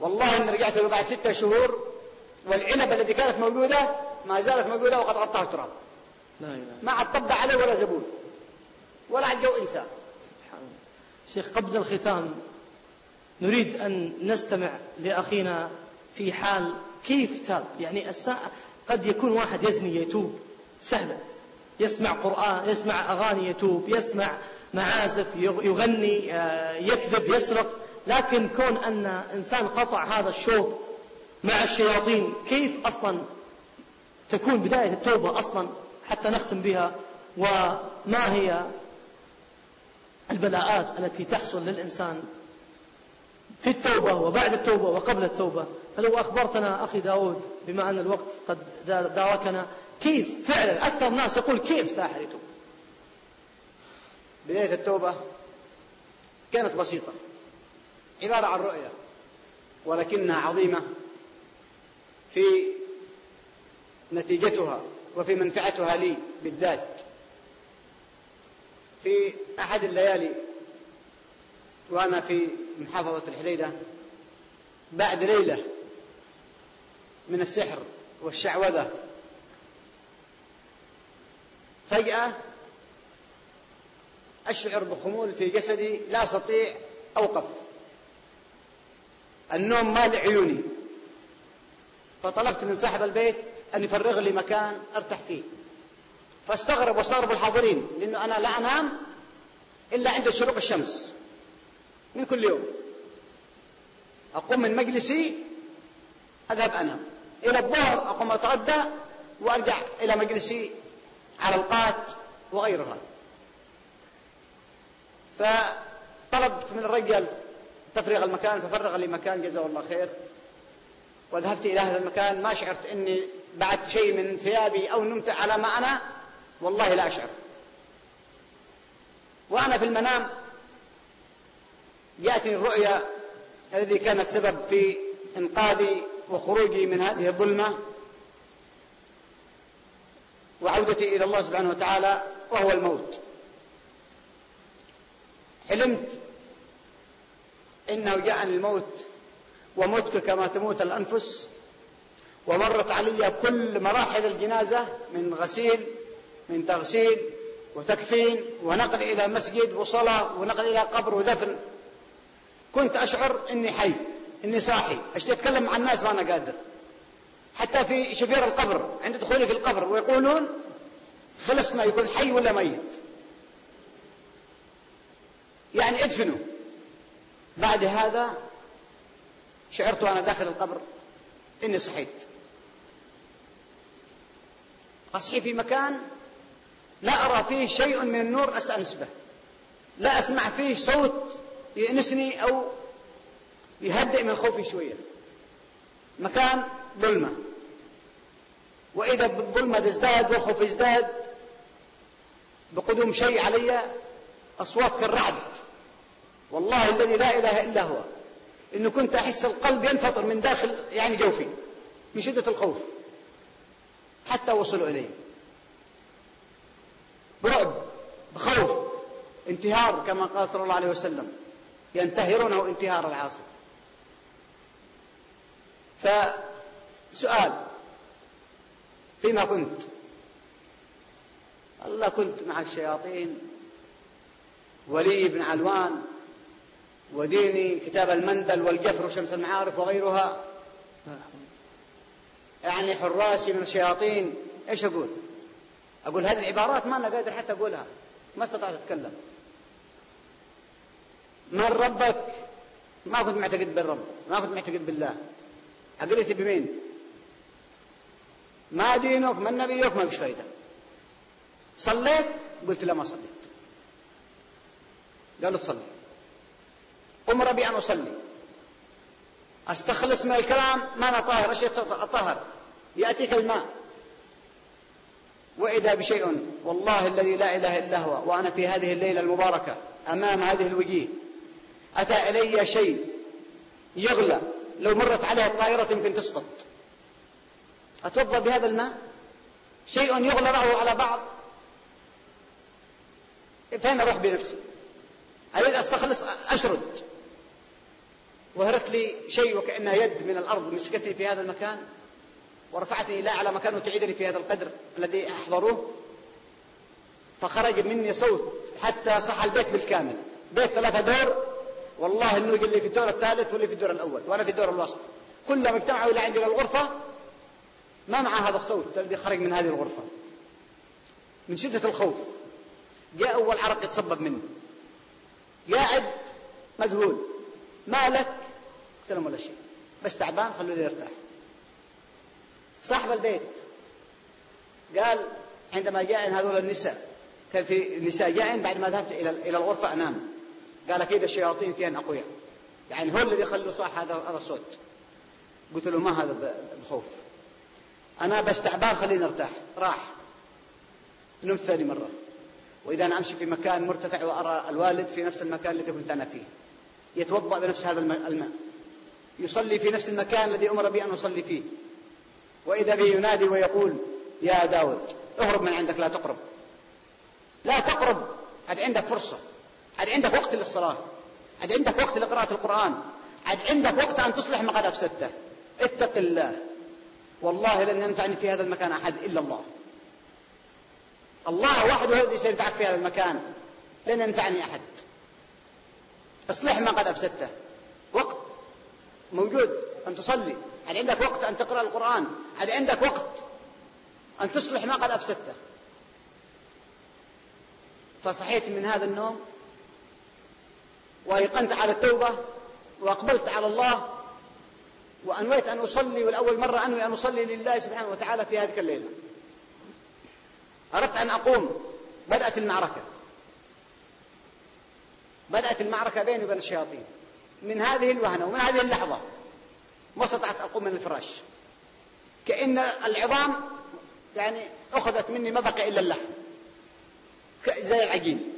والله إن رجعت له بعد ستة شهور والعنب التي كانت موجودة ما زالت موجودة وقد غطاها التراب. ما عاد طبع عليه ولا زبون ولا عاد جو إنسان. سبحان الله. شيخ قبل الختام نريد أن نستمع لأخينا في حال كيف تاب. يعني قد يكون واحد يزني يتوب سهلا. يسمع قرآن يسمع أغاني يتوب يسمع معازف يغني آه، يكذب يسرق. لكن كون أن إنسان قطع هذا الشوط مع الشياطين كيف أصلا تكون بداية التوبة أصلا حتى نختم بها؟ وما هي البلاءات التي تحصل للإنسان في التوبة وبعد التوبة وقبل التوبة؟ فلو أخبرتنا أخي داود بما أن الوقت قد داركنا كيف؟ فعلا أكثر الناس يقول كيف ساحر يتوب بداية التوبة كانت بسيطة. عبارة عن رؤية ولكنها عظيمة في نتيجتها وفي منفعتها لي بالذات. في أحد الليالي وأنا في محافظة الحليلة بعد ليلة من السحر والشعوذة. فجأة أشعر بخمول في جسدي لا أستطيع أوقف. النوم مال عيوني. فطلبت من صاحب البيت أن يفرغ لي مكان أرتاح فيه. فاستغرب واستغرب الحاضرين لأنه أنا لا أنام إلا عند شروق الشمس من كل يوم. أقوم من مجلسي أذهب أنام. إلى الظهر أقوم أتغدى وأرجع إلى مجلسي على القات وغيرها. فطلبت من الرجال تفريغ المكان ففرغ لي مكان جزاه الله خير. وذهبت إلى هذا المكان ما شعرت أني بعد شيء من ثيابي أو نمت على ما أنا والله لا أشعر. وأنا في المنام يأتي الرؤيا الذي كانت سبب في إنقاذي وخروجي من هذه الظلمة وعودتي إلى الله سبحانه وتعالى وهو الموت. حلمت إنه جاءني الموت ومتك كما تموت الأنفس ومرت علي كل مراحل الجنازة من غسيل من تغسيل وتكفين ونقل إلى مسجد وصلاة ونقل إلى قبر ودفن. كنت أشعر إني حي. إني صاحي. أشتي أتكلم مع الناس وأنا قادر. حتى في شفير القبر عند دخولي في القبر ويقولون خلصنا يكون حي ولا ميت؟ يعني ادفنوا. بعد هذا شعرت وأنا داخل القبر إني صحيت. أصحي في مكان لا أرى فيه شيء من النور أستأنس به لا أسمع فيه صوت يأنسني أو يهدئ من خوفي شوية. مكان ظلمة. وإذا بالظلمة تزداد والخوف يزداد بقدوم شيء علي أصوات كالرعد. والله الذي لا إله إلا هو. إنه كنت أحس القلب ينفطر من داخل يعني جوفي من شدة الخوف. حتى وصلوا إليه. برعب بخوف انتهار كما قال صلى الله عليه وسلم. ينتهرونه انتهار العاصف فسؤال فيما كنت؟ الله كنت مع الشياطين ولي بن علوان وديني كتاب المندل والجفر وشمس المعارف وغيرها. يعني حراسي من الشياطين إيش أقول؟ أقول هذه العبارات ما أنا قادر حتى أقولها ما استطعت أتكلم. من ربك؟ ما كنت معتقد بالرب ما كنت معتقد بالله. عقيدتي بمين ما دينك من نبيك ما فيش فايدة. صليت؟ قلت لا ما صليت. قالوا تصلي. أمر بأن أصلي. أستخلص من الكلام؟ ما أنا طاهر. أشياء الطهر يأتيك الماء. وإذا بشيء والله الذي لا إله إلا هو وأنا في هذه الليلة المباركة أمام هذه الوجيه أتى إلي شيء يغلى. لو مرت عليه الطائرة يمكن تسقط. أتوضأ بهذا الماء؟ شيء يغلى له على بعض؟ فين أروح بنفسي؟ أريد أستخلص أشرد. ظهرت لي شيء وكأنها يد من الأرض مسكتني في هذا المكان؟ ورفعتني إلى أعلى مكان وتعيدني في هذا القدر الذي أحضروه؟ فخرج مني صوت حتى صح البيت بالكامل. بيت ثلاثة دور والله إنه اللي في الدور الثالث واللي في الدور الأول وأنا في الدور الوسط. كلهم اجتمعوا إلى عندي الغرفة ما مع هذا الصوت الذي خرج من هذه الغرفة. من شدة الخوف. جاء أول عرق يتصبب مني. قاعد مذهول. مالك؟ قلت لهم ولا شيء. بس تعبان خلوني ارتاح صاحب البيت قال عندما جاء هذول النساء كان في نساء جاء بعد ما ذهبت إلى إلى الغرفة أنام. قال أكيد الشياطين فيهن اقوياء يعني هو الذي خلوا صاح هذا هذا الصوت. قلت له ما هذا بخوف أنا بس تعبان خليني أرتاح. راح. نمت ثاني مرة. وإذا أنا أمشي في مكان مرتفع وأرى الوالد في نفس المكان الذي كنت أنا فيه. يتوضأ بنفس هذا الماء. يصلي في نفس المكان الذي أمر بي أن أصلي فيه. وإذا به ينادي ويقول يا داود اهرب من عندك لا تقرب. لا تقرب. هذه عندك فرصة. عاد عندك وقت للصلاة. عاد عندك وقت لقراءة القرآن. عاد عندك وقت أن تصلح ما قد أفسدته اتق الله. والله لن ينفعني في هذا المكان أحد إلا الله. الله وحده الذي سينفعك في هذا المكان لن ينفعني أحد. اصلح ما قد أفسدته وقت موجود أن تصلي. عاد عندك وقت أن تقرأ القرآن. عاد عندك وقت أن تصلح ما قد أفسدته فصحيت من هذا النوم وأيقنت على التوبة وأقبلت على الله وأنويت أن أصلي والأول مرة أنوي أن أصلي لله سبحانه وتعالى في هذه الليلة. أردت أن أقوم. بدأت المعركة. بدأت المعركة بيني وبين الشياطين. من هذه الوهنة ومن هذه اللحظة ما استطعت أقوم من الفراش. كأن العظام يعني أخذت مني ما بقي إلا اللحم. زي العجين.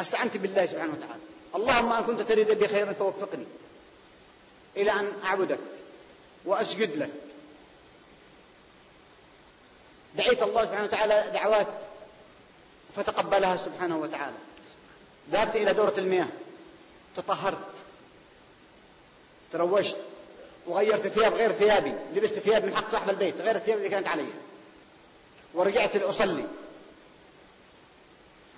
أستعنت بالله سبحانه وتعالى. اللهم إن كنت تريد بي خيرا فوفقني إلى أن أعبدك وأسجد لك. دعيت الله سبحانه وتعالى دعوات فتقبلها سبحانه وتعالى. ذهبت إلى دورة المياه. تطهرت. تروشت وغيرت ثياب غير ثيابي. لبست ثياب من حق صاحب البيت غير الثياب اللي كانت علي. ورجعت لأصلي.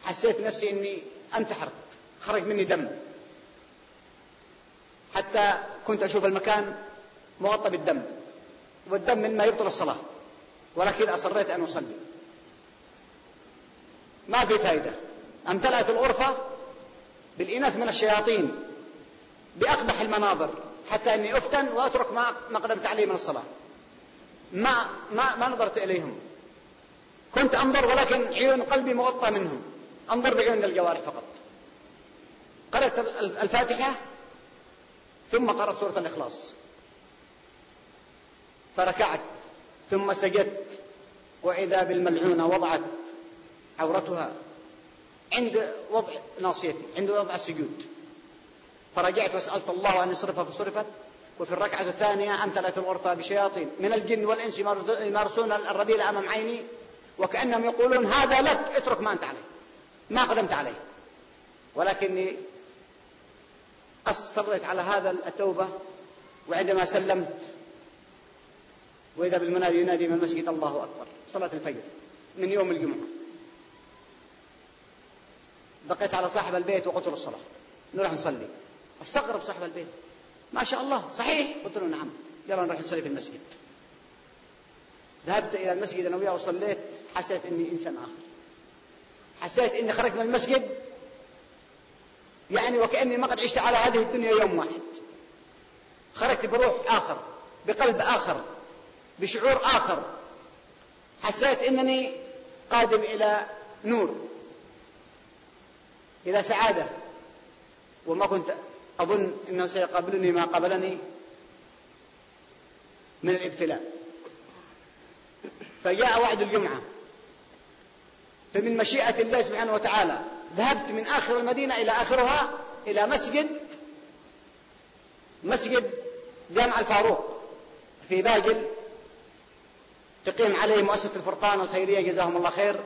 حسيت نفسي اني انتحرت خرج مني دم. حتى كنت أشوف المكان مغطى بالدم. والدم مما يبطل الصلاة. ولكن أصريت أن أصلي. ما في فائدة امتلأت الغرفة بالإناث من الشياطين. بأقبح المناظر. حتى أني أفتن وأترك ما ما قدمت عليه من الصلاة. ما ما ما نظرت إليهم. كنت أنظر ولكن عيون قلبي مغطى منهم. أنظر بعيون الجوارح فقط. قرأت الفاتحة ثم قرأت سورة الإخلاص. فركعت ثم سجدت. وإذا بالملعونة وضعت عورتها عند وضع ناصيتي عند وضع السجود. فرجعت وسألت الله أن يصرفها فصرفت. وفي الركعة الثانية أمتلأت الغرفة بشياطين. من الجن والإنس يمارسون الرذيل أمام عيني وكأنهم يقولون هذا لك اترك ما أنت عليه. ما قدمت عليه. ولكني أصريت على هذا التوبة وعندما سلمت وإذا بالمنادي ينادي من المسجد الله أكبر صلاة الفجر من يوم الجمعة. دقيت على صاحب البيت وقلت له الصلاة. نروح نصلي. أستغرب صاحب البيت. ما شاء الله صحيح؟ قلت له نعم. يلا نروح نصلي في المسجد. ذهبت إلى المسجد أنا وياه وصليت حسيت إني إنسان آخر. حسيت إني خرجت من المسجد. يعني وكأني ما قد عشت على هذه الدنيا يوم واحد. خرجت بروح آخر بقلب آخر بشعور آخر. حسيت أنني قادم إلى نور إلى سعادة. وما كنت أظن أنه سيقابلني ما قابلني من الابتلاء. فجاء وعد الجمعة. فمن مشيئة الله سبحانه وتعالى. ذهبت من آخر المدينة إلى آخرها إلى مسجد مسجد جامع الفاروق في باجل تقيم عليه مؤسسة الفرقان الخيرية جزاهم الله خير.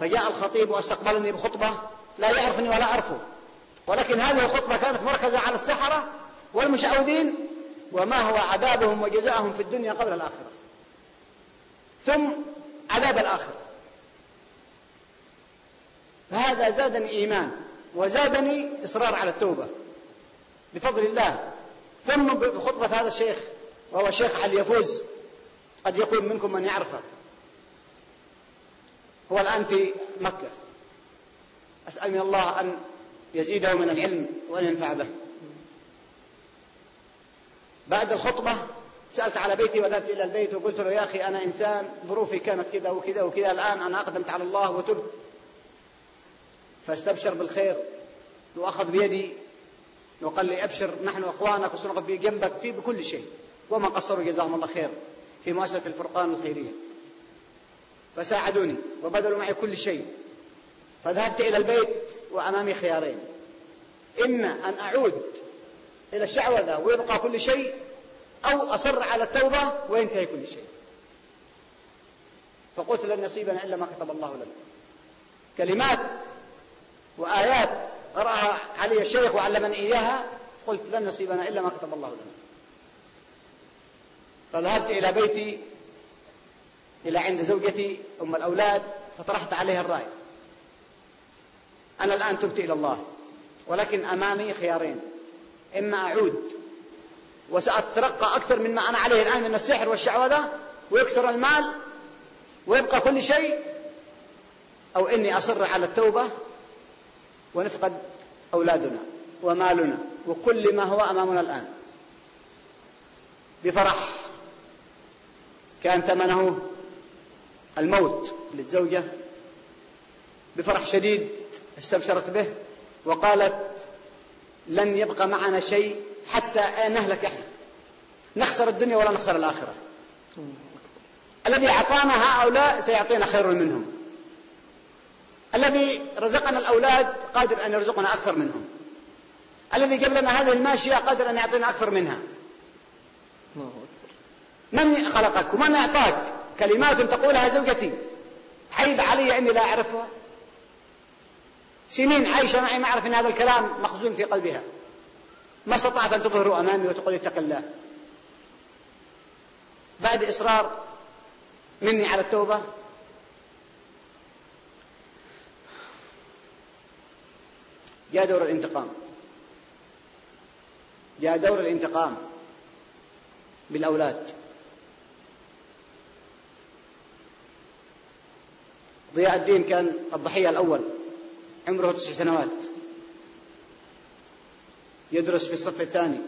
فجاء الخطيب واستقبلني بخطبة لا يعرفني ولا أعرفه. ولكن هذه الخطبة كانت مركزة على السحرة والمشعوذين وما هو عذابهم وجزاءهم في الدنيا قبل الآخرة. ثم عذاب الآخرة. فهذا زادني إيمان وزادني إصرار على التوبة. بفضل الله. ثم بخطبة هذا الشيخ وهو الشيخ علي يفوز. قد يكون منكم من يعرفه. هو الآن في مكة. أسأل من الله أن يزيده من العلم وأن ينفع به. بعد الخطبة سألت على بيتي وذهبت إلى البيت وقلت له يا أخي أنا إنسان ظروفي كانت كذا وكذا وكذا الآن أنا أقدمت على الله وتبت. فاستبشر بالخير. وأخذ بيدي وقال لي أبشر نحن أخوانك وسنقف بجنبك في بكل شيء. وما قصروا جزاهم الله خير في مؤسسة الفرقان الخيرية. فساعدوني وبذلوا معي كل شيء. فذهبت إلى البيت وأمامي خيارين. إما أن أعود إلى الشعوذة ويبقى كل شيء أو أصر على التوبة وينتهي كل شيء. فقلت لن يصيبنا إلا ما كتب الله لنا. كلمات وآيات قرأها علي الشيخ وعلمني إياها قلت لن يصيبنا إلا ما كتب الله لنا. فذهبت إلى بيتي إلى عند زوجتي أم الأولاد فطرحت عليها الرأي. أنا الآن تبت إلى الله ولكن أمامي خيارين. إما أعود وسأترقى أكثر مما أنا عليه الآن من السحر والشعوذة ويكثر المال ويبقى كل شيء أو إني أصر على التوبة ونفقد أولادنا ومالنا وكل ما هو أمامنا الآن. بفرح كان ثمنه الموت للزوجة. بفرح شديد استبشرت به وقالت لن يبقى معنا شيء حتى نهلك إحنا. نخسر الدنيا ولا نخسر الآخرة. الذي أعطانا هؤلاء سيعطينا خير منهم. الذي رزقنا الأولاد قادر أن يرزقنا أكثر منهم. الذي جاب لنا هذه الماشية قادر أن يعطينا أكثر منها. من خلقك ومن أعطاك؟ كلمات تقولها زوجتي. عيب علي أني لا أعرفها. سنين عايشة معي ما أعرف أن هذا الكلام مخزون في قلبها. ما استطعت أن تظهره أمامي وتقول اتق الله. بعد إصرار مني على التوبة جاء دور الانتقام. جاء دور الانتقام بالأولاد. ضياء الدين كان الضحية الأول عمره تسع سنوات. يدرس في الصف الثاني.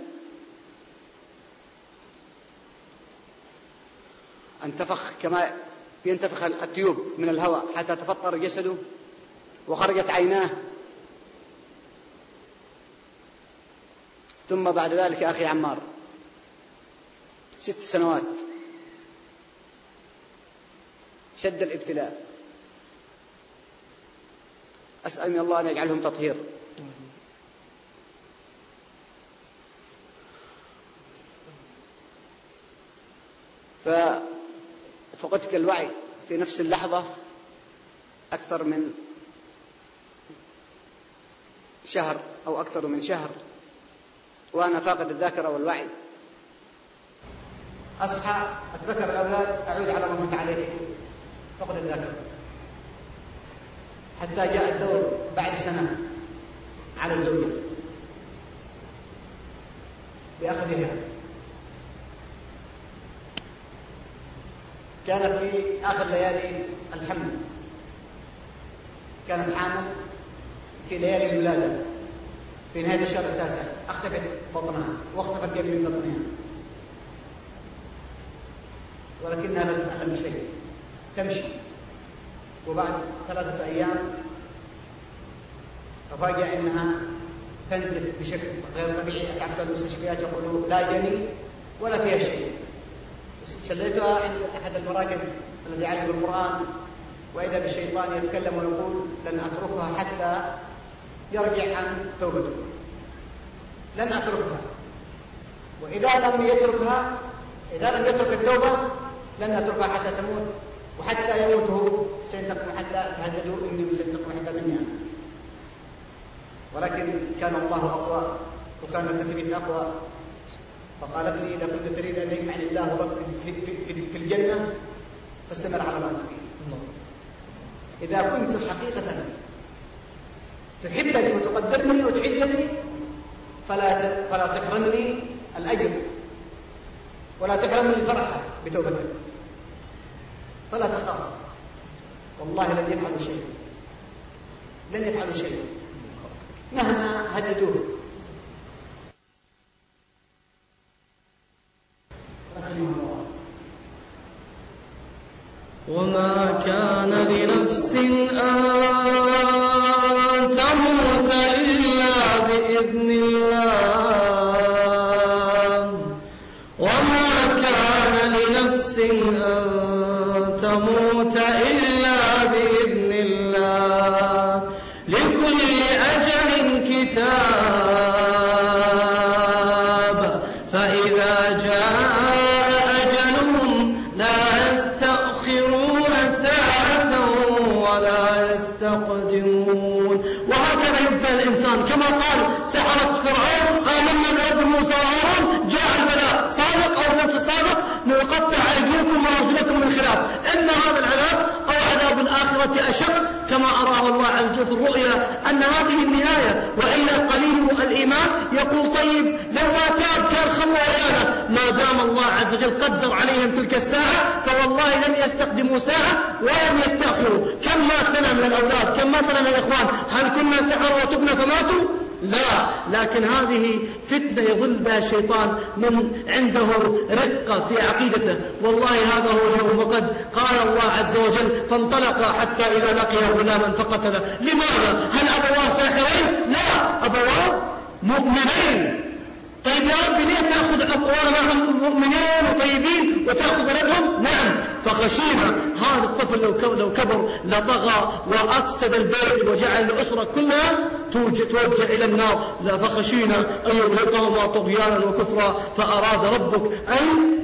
انتفخ كما ينتفخ التيوب من الهواء حتى تفطر جسده وخرجت عيناه ثم بعد ذلك أخي عمار. ست سنوات. شد الابتلاء. أسأل من الله أن يجعلهم تطهير. ففقدت الوعي في نفس اللحظة أكثر من شهر أو أكثر من شهر. وأنا فاقد الذاكرة والوعي. أصحى أتذكر الأولاد أعود على ما كنت عليه. فقد الذاكرة. حتى جاء الدور بعد سنة على الزوجة. بأخذها. كانت في آخر ليالي الحمل. كانت حامل في ليالي الولادة. في نهاية الشهر التاسع. أختفت بطنها واختفت قبل من بطنها. ولكنها لا تتألم شيء. تمشي. وبعد ثلاثة أيام أفاجأ أنها تنزف بشكل غير طبيعي. أسعفت المستشفيات يقولوا لا جني ولا فيها شيء. شليتها عند أحد المراكز الذي يعلم القرآن. وإذا بالشيطان يتكلم ويقول لن أتركها حتى يرجع عن توبته. لن أتركها وإذا لم يتركها إذا لم يترك التوبة لن أتركها حتى تموت. وحتى يموت هو سينتقم حتى تهددوا إني سينتقم حتى مني أنا ولكن كان الله أقوى وكان التثبيت أقوى. فقالت لي إذا كنت تريد أن يجمعني الله بك في, في, في, في الجنة فاستمر على ما فيه إذا كنت حقيقة تحبني وتقدرني وتعزني فلا فلا تحرمني الأجر ولا تحرمني الفرحة بتوبتك فلا تخاف. والله لن يفعلوا شيء لن يفعلوا شيء مهما هددوك. وما كان لنفس أن الآخرة أشق كما أراه الله عز وجل في الرؤيا أن هذه النهاية وإلا قليل الإيمان. يقول طيب لو ما تاب كان خلى عياله. ما دام الله عز وجل قدر عليهم تلك الساعة فوالله لن يستقدموا ساعة ولن يستأخروا. كم ماتنا من الأولاد كم ماتنا من الإخوان. هل كنا سحروا وتبنا فماتوا؟ لا لكن هذه فتنة يظن بها الشيطان من عنده رقة في عقيدته. والله هذا هو اليوم وقد قال الله عز وجل فانطلق حتى إذا لقي غلاما فقتله. لماذا؟ هل أبواه ساحرين؟ لا أبواه مؤمنين. طيب يا رب ليه تأخذ أبوانا مؤمنين وطيبين وتأخذ ولدهم نعم. فخشينا هذا الطفل لو كبر لطغى وأفسد البيت وجعل الأسرة كلها توجه إلى النار. لا فخشينا أن يرهقهما طغيانا وكفرا فأراد ربك أن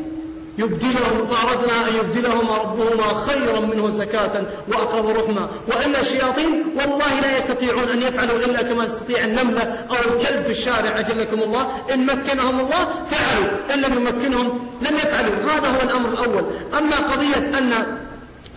يبدلهم فأردنا أن يبدلهما ربهما خيرا منه زكاة وأقرب رحمة. وإلا الشياطين والله لا يستطيعون أن يفعلوا إلا كما تستطيع النملة أو الكلب في الشارع أجلكم الله. إن مكنهم الله فعلوا. إن لم يمكنهم لم يفعلوا. هذا هو الأمر الأول. أما قضية أن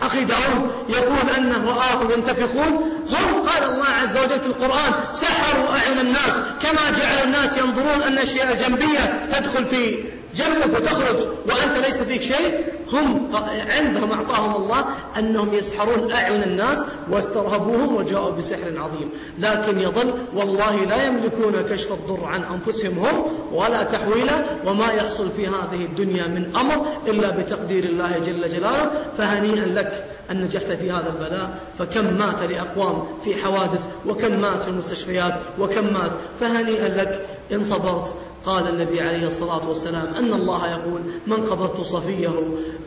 أخي داود يقول أنه رآه ينتفخون هم قال الله عز وجل في القرآن سحروا أعين الناس كما جعل الناس ينظرون أن الأشياء الجنبية تدخل في جنبك وتخرج وأنت ليس فيك شيء. هم عندهم أعطاهم الله أنهم يسحرون أعين الناس واسترهبوهم وجاءوا بسحر عظيم. لكن يظل والله لا يملكون كشف الضر عن أنفسهم هم ولا تحويله وما يحصل في هذه الدنيا من أمر إلا بتقدير الله جل جلاله. فهنيئا لك أن نجحت في هذا البلاء. فكم مات لأقوام في حوادث وكم مات في المستشفيات وكم مات. فهنيئا لك إن صبرت قال النبي عليه الصلاة والسلام أن الله يقول من قبضت صفيه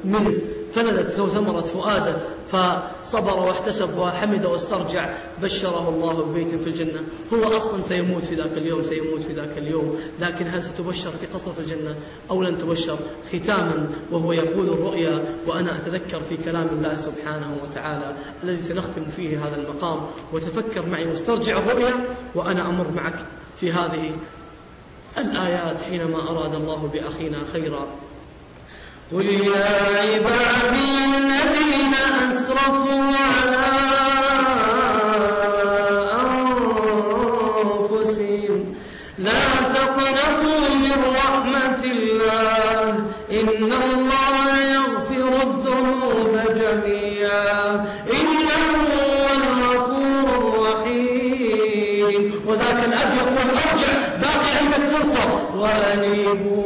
من فلدت ثمرة فؤاده فصبر واحتسب وحمد واسترجع بشره الله ببيت في الجنة. هو أصلا سيموت في ذاك اليوم سيموت في ذاك اليوم. لكن هل ستبشر في قصر في الجنة أو لن تبشر؟ ختاما وهو يقول الرؤيا وأنا أتذكر في كلام الله سبحانه وتعالى الذي سنختم فيه هذا المقام. وتفكر معي واسترجع الرؤيا وأنا أمر معك في هذه الآيات حينما أراد الله بأخينا خيرا. قل يا عبادي الذين أسرفوا على أنفسهم لا تقنطوا وأنيبوا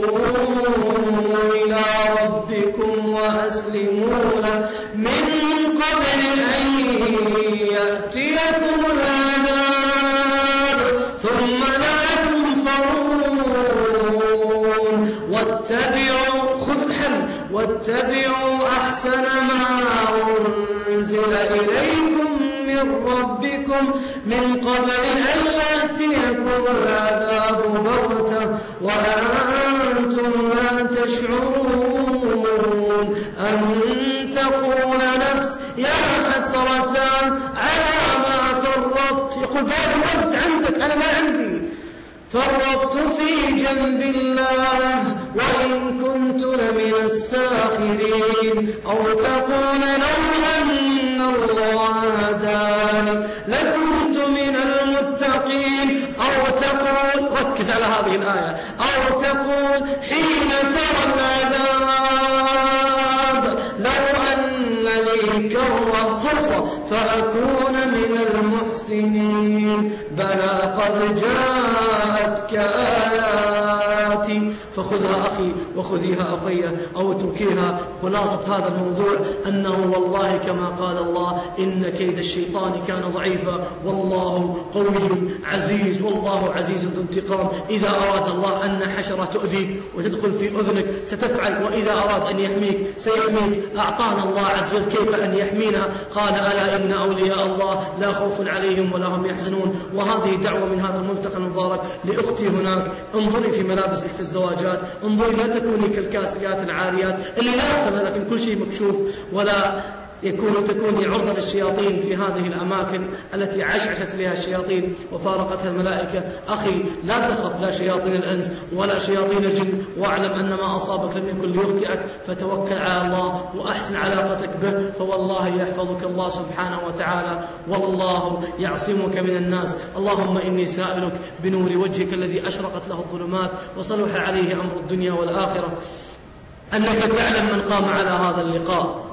إلى ربكم وأسلموا له. من قبل أن يأتيكم العذاب ثم لا تنصرون. واتبعوا خذ الحل واتبعوا أحسن ما أنزل إليكم. من ربكم من قبل أن يأتيكم العذاب بغتة وأنتم لا تشعرون أن تقول نفس يا حسرة على ما فرطت. يقول بعد وقت عندك أنا ما عندي. فرطت في جنب الله وإن كنت لمن الساخرين. أو تقول لو الله هداني لكنت من المتقين. أو تقول ركز على هذه الآية. أو تقول حين ترى العذاب لو أن لي كرة فأكون من المحسنين. بلى قد جاءتك آياتي فخذها أخي وخذيها أخي أو اتركيها. خلاصة هذا الموضوع أنه والله كما قال الله إن كيد الشيطان كان ضعيفا. والله قوي عزيز والله عزيز ذو انتقام. إذا أراد الله أن حشرة تؤذيك وتدخل في أذنك ستفعل. وإذا أراد أن يحميك سيحميك. أعطانا الله عز وجل كيف أن يحمينا. قال ألا إن أولياء الله لا خوف عليهم ولا هم يحزنون. وهذه دعوة من هذا الملتقى المبارك لأختي هناك. انظري في ملابسك. في الزواجات انظري لا تكوني كالكاسيات العاريات اللي لا يحصل لكن كل شيء مكشوف ولا يكون تكوني عرضة للشياطين في هذه الأماكن التي عشعشت فيها الشياطين وفارقتها الملائكة. أخي لا تخف لا شياطين الأنس ولا شياطين الجن. واعلم أن ما أصابك لم يكن ليخطئك فتوكل على الله وأحسن علاقتك به فوالله يحفظك الله سبحانه وتعالى. والله يعصمك من الناس. اللهم إني سائلك بنور وجهك الذي أشرقت له الظلمات وصلح عليه أمر الدنيا والآخرة. أنك تعلم من قام على هذا اللقاء.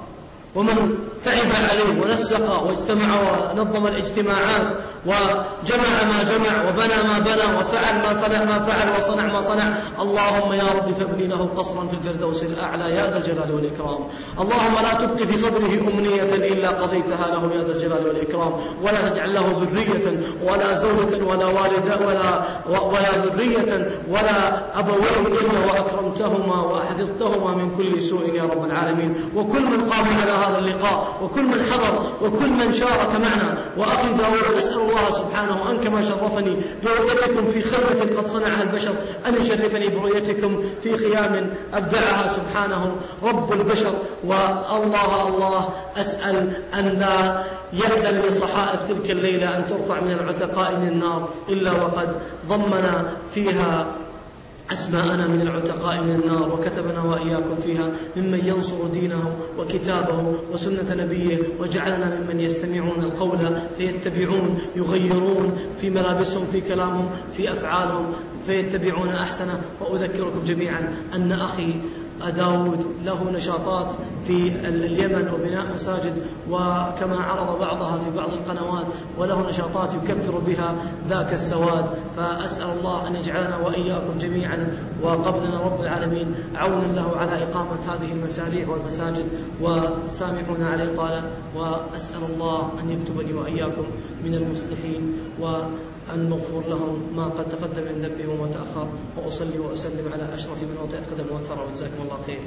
ومن تعب عليه ونسق واجتمع ونظم الاجتماعات وجمع ما جمع وبنى ما بنى وفعل ما فعل ما فعل وصنع ما صنع. اللهم يا رب فابني له قصرا في الفردوس الأعلى يا ذا الجلال والإكرام. اللهم لا تبقي في صدره أمنية إلا قضيتها له يا ذا الجلال والإكرام. ولا تجعل له ذرية ولا زوجة ولا والدة ولا ولا ذرية ولا أبوين إلا وأكرمتهما وأحفظتهما من كل سوء يا رب العالمين. وكل من قام على هذا اللقاء وكل من حضر وكل من شارك معنا. وأخي داود أسأل الله سبحانه أن كما شرفني برؤيتكم في خلوة قد صنعها البشر أن يشرفني برؤيتكم في خيام أبدعها سبحانه رب البشر. والله الله أسأل أن لا يأذن لصحائف تلك الليلة أن ترفع من العتقاء من النار إلا وقد ضمن فيها أسماءنا من العتقاء من النار وكتبنا وإياكم فيها ممن ينصر دينه وكتابه وسنة نبيه وجعلنا ممن يستمعون القول فيتبعون يغيرون في ملابسهم في كلامهم في أفعالهم فيتبعون أحسنه. وأذكركم جميعا أن أخي داود له نشاطات في اليمن وبناء مساجد وكما عرض بعضها في بعض القنوات وله نشاطات يكفر بها ذاك السواد. فأسأل الله أن يجعلنا وإياكم جميعا وقبلنا رب العالمين عونا له على إقامة هذه المساريع والمساجد. وسامحونا على الإطالة وأسأل الله أن يكتبني وإياكم من المصلحين. و أن نغفر لهم ما قد تقدم من ذنبهم وما تأخر وأصلي وأسلم على أشرف من وطئت قدم وثر وجزاكم الله خير.